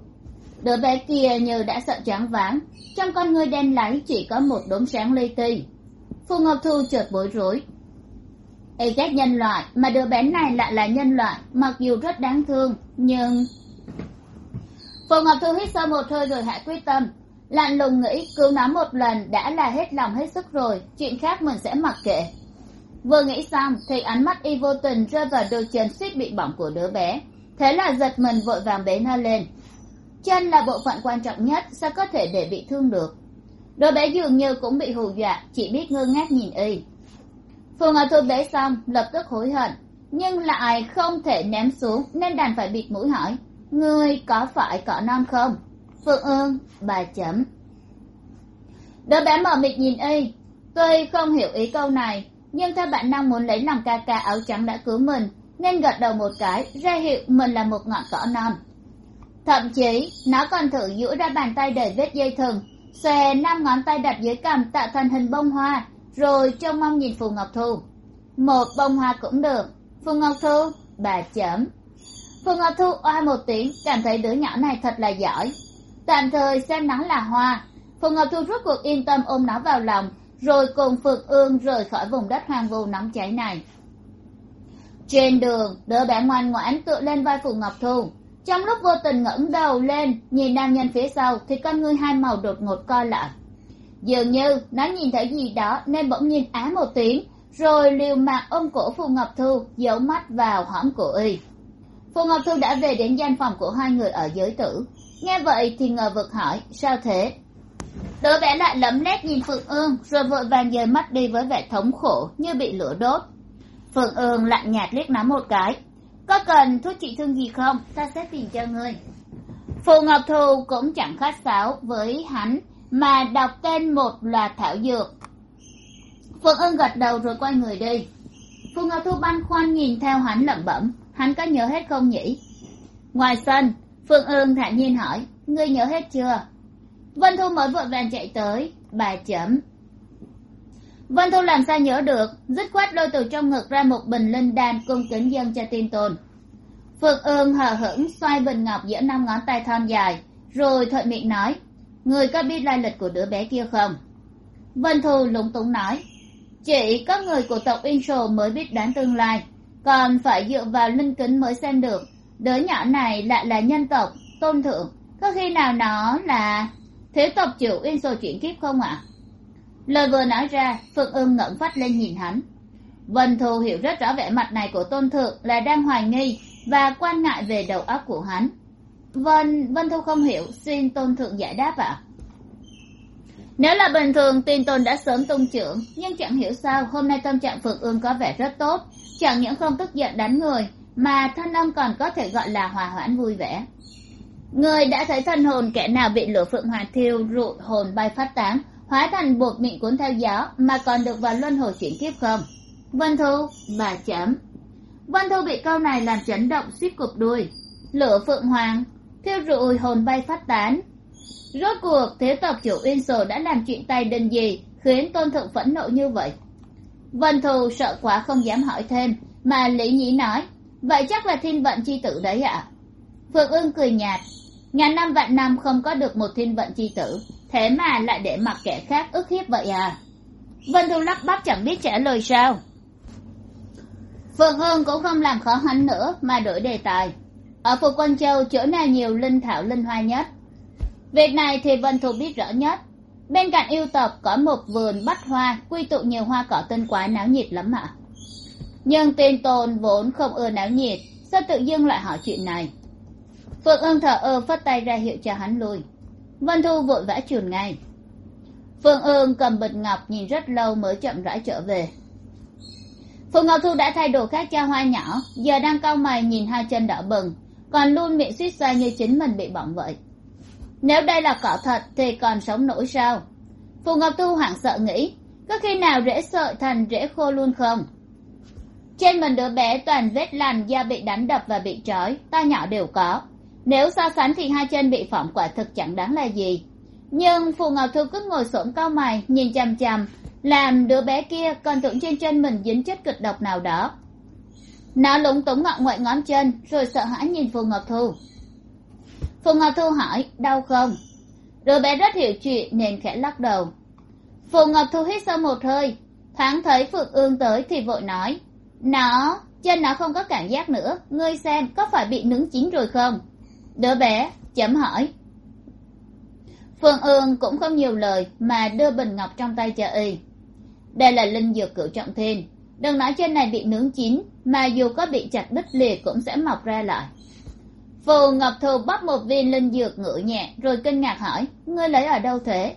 đứa bé kia như đã sợ choáng váng. Trong con người đen láy chỉ có một đốm sáng li ti. Phù ngọc thu chợt bối rối. Y ghét nhân loại, mà đứa bé này lại là nhân loại, mặc dù rất đáng thương, nhưng phù ngọc thu hít sâu một hơi rồi hạ quyết tâm. Lạnh lùng nghĩ, cứu nó một lần đã là hết lòng hết sức rồi, chuyện khác mình sẽ mặc kệ. Vừa nghĩ xong, thì ánh mắt y vô tình rơi vào đôi chân suýt bị bỏng của đứa bé. Thế là giật mình vội vàng bế nó lên chân là bộ phận quan trọng nhất, sao có thể để bị thương được? Đứa bé dường như cũng bị hù dọa, chỉ biết ngơ ngác nhìn y. Phù ngọc thu bế xong, lập tức hối hận. Nhưng lại không thể ném xuống, nên đành phải bịt mũi hỏi, ngươi có phải cỏ non không? Phương ương, bà chấm. Đứa bé mờ mịt nhìn y. Tôi không hiểu ý câu này, nhưng theo bản năng muốn lấy lòng ca ca áo trắng đã cứu mình, nên gật đầu một cái, ra hiệu mình là một ngọn cỏ non thậm chí, nó còn thử duỗi ra bàn tay để vết dây thừng, xòe năm ngón tay đặt dưới cằm tạo thành hình bông hoa, rồi trông mong nhìn phù ngọc thu. Một bông hoa cũng được. Phù ngọc thu, bà chấm. Phù ngọc thu oa một tiếng, cảm thấy đứa nhỏ này thật là giỏi. Tạm thời xem nó là hoa. Phù ngọc thu rút cuộc yên tâm ôm nó vào lòng, rồi cùng phượng ương rời khỏi vùng đất hoang vu nóng cháy này. Trên đường, đứa bé ngoan ngoãn tựa lên vai phù ngọc thu trong lúc vô tình ngẩng đầu lên, nhìn nam nhân phía sau, thì con ngươi hai màu đột ngột co lại. Dường như, nó nhìn thấy gì đó nên bỗng nhiên á một tiếng, rồi liều mạng ôm cổ phù ngọc thu, giấu mắt vào hõm của y. Phù ngọc thu đã về đến gian phòng của hai người ở giới tử. Nghe vậy thì ngờ vực hỏi, sao thế? Đứa bé lại lấm lét nhìn phượng ương, rồi vội vàng dời mắt đi với vẻ thống khổ như bị lửa đốt. Phượng ương lạnh nhạt liếc nó một cái có cần thuốc trị thương gì không? Ta sẽ tìm cho ngươi. Phù ngọc thù cũng chẳng khách sáo với hắn, mà đọc tên một loạt thảo dược. Phượng ưng gật đầu rồi quay người đi. Phù ngọc thu băn khoăn nhìn theo hắn lẩm bẩm. Hắn có nhớ hết không nhỉ? Ngoài sân, phượng ưng thản nhiên hỏi, ngươi nhớ hết chưa? Vân thu mới vội vàng chạy tới, bà chấm vân thu làm sao nhớ được, dứt khoát lôi từ trong ngực ra một bình linh đan cung kính dân cho tin tồn. Phượng ương hờ hững xoay bình ngọc giữa năm ngón tay thon dài, rồi thuận miệng nói, người có biết lai lịch của đứa bé kia không? Vân thu lúng túng nói, chỉ có người của tộc in sồ mới biết đoán tương lai, còn phải dựa vào linh kính mới xem được. Đứa nhỏ này lại là nhân tộc, tôn thượng, có khi nào nó là thế tộc chủ in sồ chuyển kiếp không ạ? Lời vừa nói ra phượng ưng ngẩng phát lên nhìn hắn. Vân thu hiểu rất rõ vẻ mặt này của tôn thượng là đang hoài nghi và quan ngại về đầu óc của hắn. Vân vân thu không hiểu, xin tôn thượng giải đáp ạ. Nếu là bình thường, tin tôn đã sớm tung trưởng, nhưng chẳng hiểu sao hôm nay tâm trạng phượng ương có vẻ rất tốt. Chẳng những không tức giận đánh người, mà thân âm còn có thể gọi là hòa hoãn vui vẻ. Người đã thấy thân hồn kẻ nào bị lửa phượng hòa thiêu rụi hồn bay phát tán hóa thành buộc miệng cuốn theo gió mà còn được vào luân hồi chuyển kiếp không? Vân thu, bà chấm. Vân thu bị câu này làm chấn động suýt cụp đuôi. Lửa phượng hoàng, thiêu rụi hồn bay phát tán. Rốt cuộc, thế tộc chủ uyên sổ đã làm chuyện tay đình gì khiến tôn thượng phẫn nộ như vậy? Vân thù sợ quá không dám hỏi thêm, mà lý nhĩ nói, vậy chắc là thiên vận chi tử đấy ạ. Phượng ương cười nhạt, ngàn năm vạn năm không có được một thiên vận chi tử thế mà lại để mặc kẻ khác ức hiếp vậy à? Vân thu lắp bắp chẳng biết trả lời sao. Phượng hương cũng không làm khó hắn nữa mà đổi đề tài. Ở phủ quân châu, chỗ nào nhiều linh thảo linh hoa nhất? Việc này thì vân thu biết rõ nhất. Bên cạnh yêu tộc có một vườn bắt hoa, quy tụ nhiều hoa cỏ tinh quái náo nhiệt lắm ạ. Nhưng tên tôn vốn không ưa náo nhiệt, sao tự dưng lại hỏi chuyện này? Phượng ương thở ơ phất tay ra hiệu cho hắn lui vân thu vội vã chuồn ngay. Phương ương cầm bịch ngọc nhìn rất lâu mới chậm rãi trở về. Phù ngọc thu đã thay đồ khác cho hoa nhỏ, giờ đang cau mày nhìn hai chân đỏ bừng, còn luôn miệng suýt xoa như chính mình bị bỏng vậy. Nếu đây là cỏ thật thì còn sống nổi sao? Phù ngọc thu hoảng sợ nghĩ, có khi nào rễ sợi thành rễ khô luôn không? Trên mình đứa bé toàn vết lằn da bị đánh đập và bị trói, to nhỏ đều có nếu so sánh thì hai chân bị phỏng quả thực chẳng đáng là gì. Nhưng phù ngọc thu cứ ngồi xổm cao mày, nhìn chằm chằm, làm đứa bé kia còn tưởng trên chân mình dính chất kịch độc nào đó. Nó lúng túng ngọn ngoại ngón chân, rồi sợ hãi nhìn phù ngọc thu phù ngọc thu hỏi, đau không? Đứa bé rất hiểu chuyện nên khẽ lắc đầu. Phù ngọc thu hít sâu một hơi, thoáng thấy phượng ương tới thì vội nói, nó chân nó không có cảm giác nữa, ngươi xem có phải bị nướng chín rồi không? Đứa bé, chấm hỏi. Phương ương cũng không nhiều lời mà đưa bình ngọc trong tay cho y. Đây là linh dược cửu trọng thiên. Đừng nói chân này bị nướng chín, mà dù có bị chặt đứt lìa cũng sẽ mọc ra lại. Phù ngọc thù bóc một viên linh dược ngự nhẹ, rồi kinh ngạc hỏi, ngươi lấy ở đâu thế?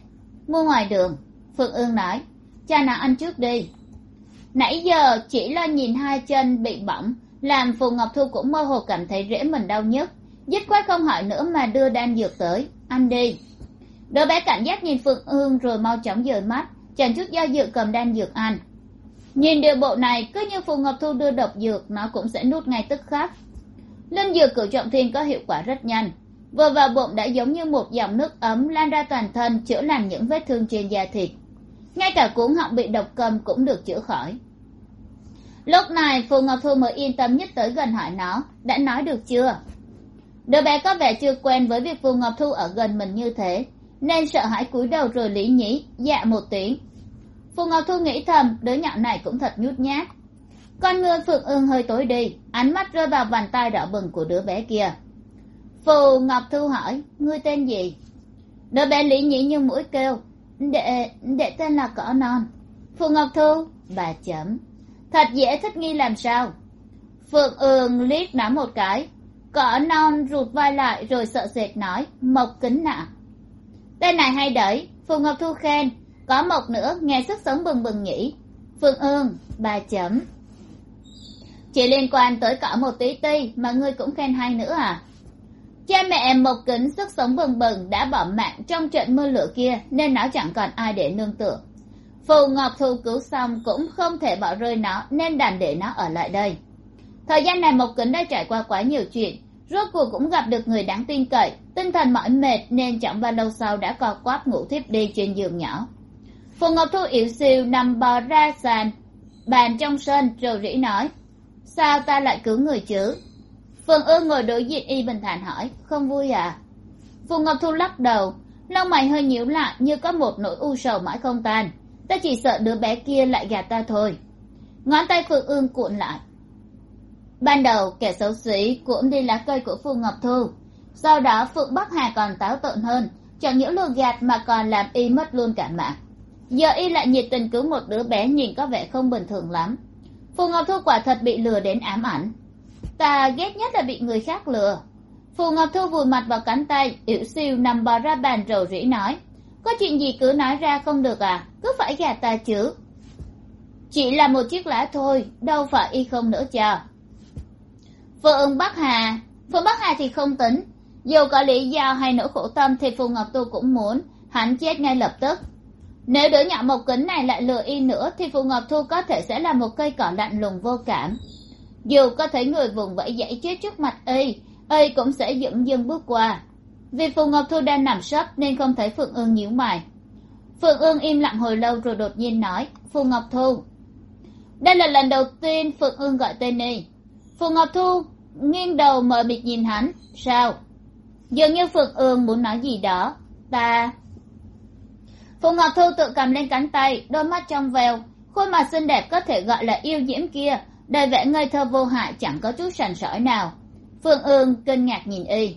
Mua ngoài đường, phương ương nói. Cha nào ăn trước đi. Nãy giờ chỉ lo nhìn hai chân bị bỏng, làm phù ngọc thu cũng mơ hồ cảm thấy rễ mình đau nhức dứt khoát không hỏi nữa mà đưa đan dược tới. Ăn đi. Đứa bé cảnh giác nhìn phượng hương rồi mau chóng dời mắt chẳng chút do dự cầm đan dược ăn. Nhìn điều bộ này, cứ như phù ngọc thu đưa độc dược, nó cũng sẽ nuốt ngay tức khắc. Linh dược cửu trọng thiên có hiệu quả rất nhanh. Vừa vào bụng đã giống như một dòng nước ấm lan ra toàn thân, chữa lành những vết thương trên da thịt. Ngay cả cuốn họng bị độc cầm cũng được chữa khỏi. Lúc này, phù ngọc thu mới yên tâm nhất tới gần hỏi nó, đã nói được chưa? Đứa bé có vẻ chưa quen với việc phù ngọc thu ở gần mình như thế, nên sợ hãi cúi đầu rồi lý nhí dạ một tiếng. Phù ngọc thu nghĩ thầm, đứa nhỏ này cũng thật nhút nhát. Con ngươi phượng ương hơi tối đi, ánh mắt rơi vào bàn tay đỏ bừng của đứa bé kia. Phù ngọc thu hỏi, ngươi tên gì? Đứa bé lý nhí như mũi kêu, đệ đệ tên là cỏ non. Phù ngọc thu, bà chấm. Thật dễ thích nghi làm sao? Phượng ương liếc nắm một cái cỏ non rụt vai lại rồi sợ sệt nói, mộc kính nạ tên này hay đấy. phù ngọc thu khen, có mộc nữa, nghe sức sống bừng bừng nhỉ. Phương ương bà chấm. Chỉ liên quan tới cỏ một tí ti, mà ngươi cũng khen hay nữa à? Cha mẹ em mộc kính sức sống bừng bừng đã bỏ mạng trong trận mưa lửa kia, nên nó chẳng còn ai để nương tựa. Phù ngọc thu cứu xong cũng không thể bỏ rơi nó, nên đành để nó ở lại đây. Thời gian này mộc kính đã trải qua quá nhiều chuyện rốt cuộc cũng gặp được người đáng tin cậy. Tinh thần mỏi mệt nên chẳng bao lâu sau đã co quắp ngủ thiếp đi trên giường nhỏ. Phù ngọc thu yếu xìu nằm bò ra sàn, bàn trong sân, rầu rĩ nói, sao ta lại cứu người chứ? Phương ương ngồi đối diện y bình thản hỏi, không vui à? Phù ngọc thu lắc đầu, lông mày hơi nhíu lại như có một nỗi u sầu mãi không tan. Ta chỉ sợ đứa bé kia lại gạt ta thôi. Ngón tay Phương ương cuộn lại ban đầu, kẻ xấu xí cũng đi lá cây của phù ngọc thu. Sau đó, phượng bắc hà còn táo tợn hơn, chẳng những lừa gạt mà còn làm y mất luôn cả mạng. Giờ y lại nhiệt tình cứu một đứa bé nhìn có vẻ không bình thường lắm. Phù ngọc thu quả thật bị lừa đến ám ảnh. Ta ghét nhất là bị người khác lừa. Phù ngọc thu vùi mặt vào cánh tay, yểu siêu nằm bò ra bàn rầu rĩ nói, có chuyện gì cứ nói ra không được à? Cứ phải gạt ta chứ. Chỉ là một chiếc lá thôi, đâu phải y không nỡ chờ phượng bắc hà. Phượng bắc hà thì không tính. Dù có lý do hay nỗi khổ tâm thì phù ngọc tu cũng muốn. Hắn chết ngay lập tức. Nếu đứa nhỏ mộc kính này lại lừa y nữa thì phù ngọc thu có thể sẽ là một cây cỏ lạnh lùng vô cảm. Dù có thấy người vùng vẫy dãy chết trước mặt y y cũng sẽ dững dưng bước qua. Vì phù ngọc thu đang nằm sấp nên không thấy phượng ương nhíu mày. Phượng ương im lặng hồi lâu rồi đột nhiên nói, phù ngọc thu. Đây là lần đầu tiên phượng ương gọi tên y. Phù ngọc thu nghiêng đầu mờ mịt nhìn hắn. Sao? Dường như phượng ương muốn nói gì đó. Ta phù ngọc thu tự cầm lên cánh tay, đôi mắt trong veo. Khuôn mặt xinh đẹp có thể gọi là yêu diễm kia. Đầy vẻ ngây thơ vô hại chẳng có chút sành sỏi nào. Phương ương kinh ngạc nhìn y.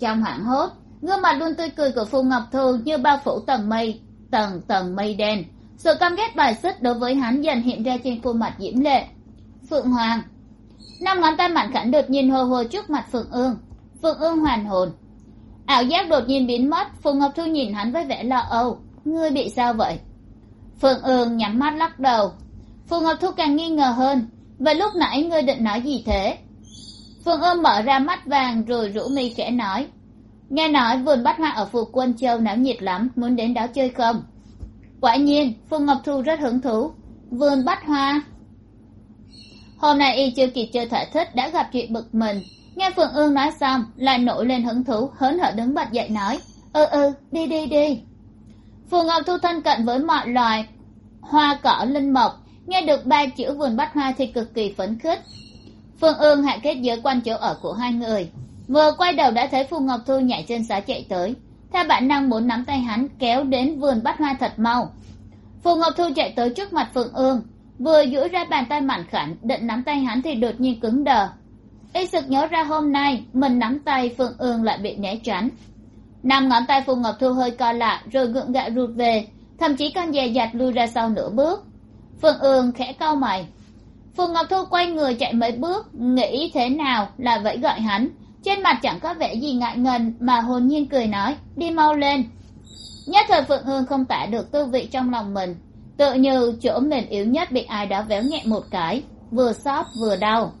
Trong hoảng hốt, gương mặt luôn tươi cười của phù ngọc thu như bao phủ tầng mây, tầng tầng mây đen. Sự căm ghét bài xích đối với hắn dần hiện ra trên khuôn mặt diễm lệ. Phượng hoàng năm ngón tay mạnh khảnh đột nhiên hô hô trước mặt phượng ương. Phượng ương hoàn hồn. Ảo giác đột nhiên biến mất phùng ngọc thu nhìn hắn với vẻ lo âu. Ngươi bị sao vậy? Phượng ương nhắm mắt lắc đầu. Phùng ngọc thu càng nghi ngờ hơn. Vậy lúc nãy ngươi định nói gì thế? Phượng ương mở ra mắt vàng rồi rũ mi khẽ nói. Nghe nói vườn bách hoa ở phù quân châu náo nhiệt lắm, muốn đến đó chơi không? Quả nhiên phương ngọc thu rất hứng thú. Vườn bách hoa? Hôm nay y chưa kịp chơi thỏa thích đã gặp chuyện bực mình. Nghe phượng ương nói xong lại nổi lên hứng thú hớn hở đứng bật dậy nói ư ừ, ừ đi đi đi. Phù ngọc thu thân cận với mọi loài hoa cỏ linh mộc nghe được ba chữ vườn bách hoa thì cực kỳ phấn khích. Phương ương hạ kết giới quanh chỗ ở của hai người. Vừa quay đầu đã thấy phù ngọc thu nhảy trên xá chạy tới. Theo bản năng muốn nắm tay hắn kéo đến vườn bách hoa thật mau. Phù ngọc thu chạy tới trước mặt phượng ương vừa duỗi ra bàn tay mạnh khảnh, định nắm tay hắn thì đột nhiên cứng đờ. Y sực nhớ ra hôm nay, mình nắm tay phương ương lại bị né tránh. Năm ngón tay phù ngọc thu hơi co lại, rồi gượng gạo rụt về, thậm chí còn dè dặt lui ra sau nửa bước. Phương ương khẽ cau mày. Phù ngọc thu quay người chạy mấy bước, nghĩ thế nào là vẫy gọi hắn. Trên mặt chẳng có vẻ gì ngại ngần, mà hồn nhiên cười nói, đi mau lên. Nhất thời phượng hương không tả được tư vị trong lòng mình tự như chỗ mềm yếu nhất bị ai đó véo nhẹ một cái, vừa xót vừa đau.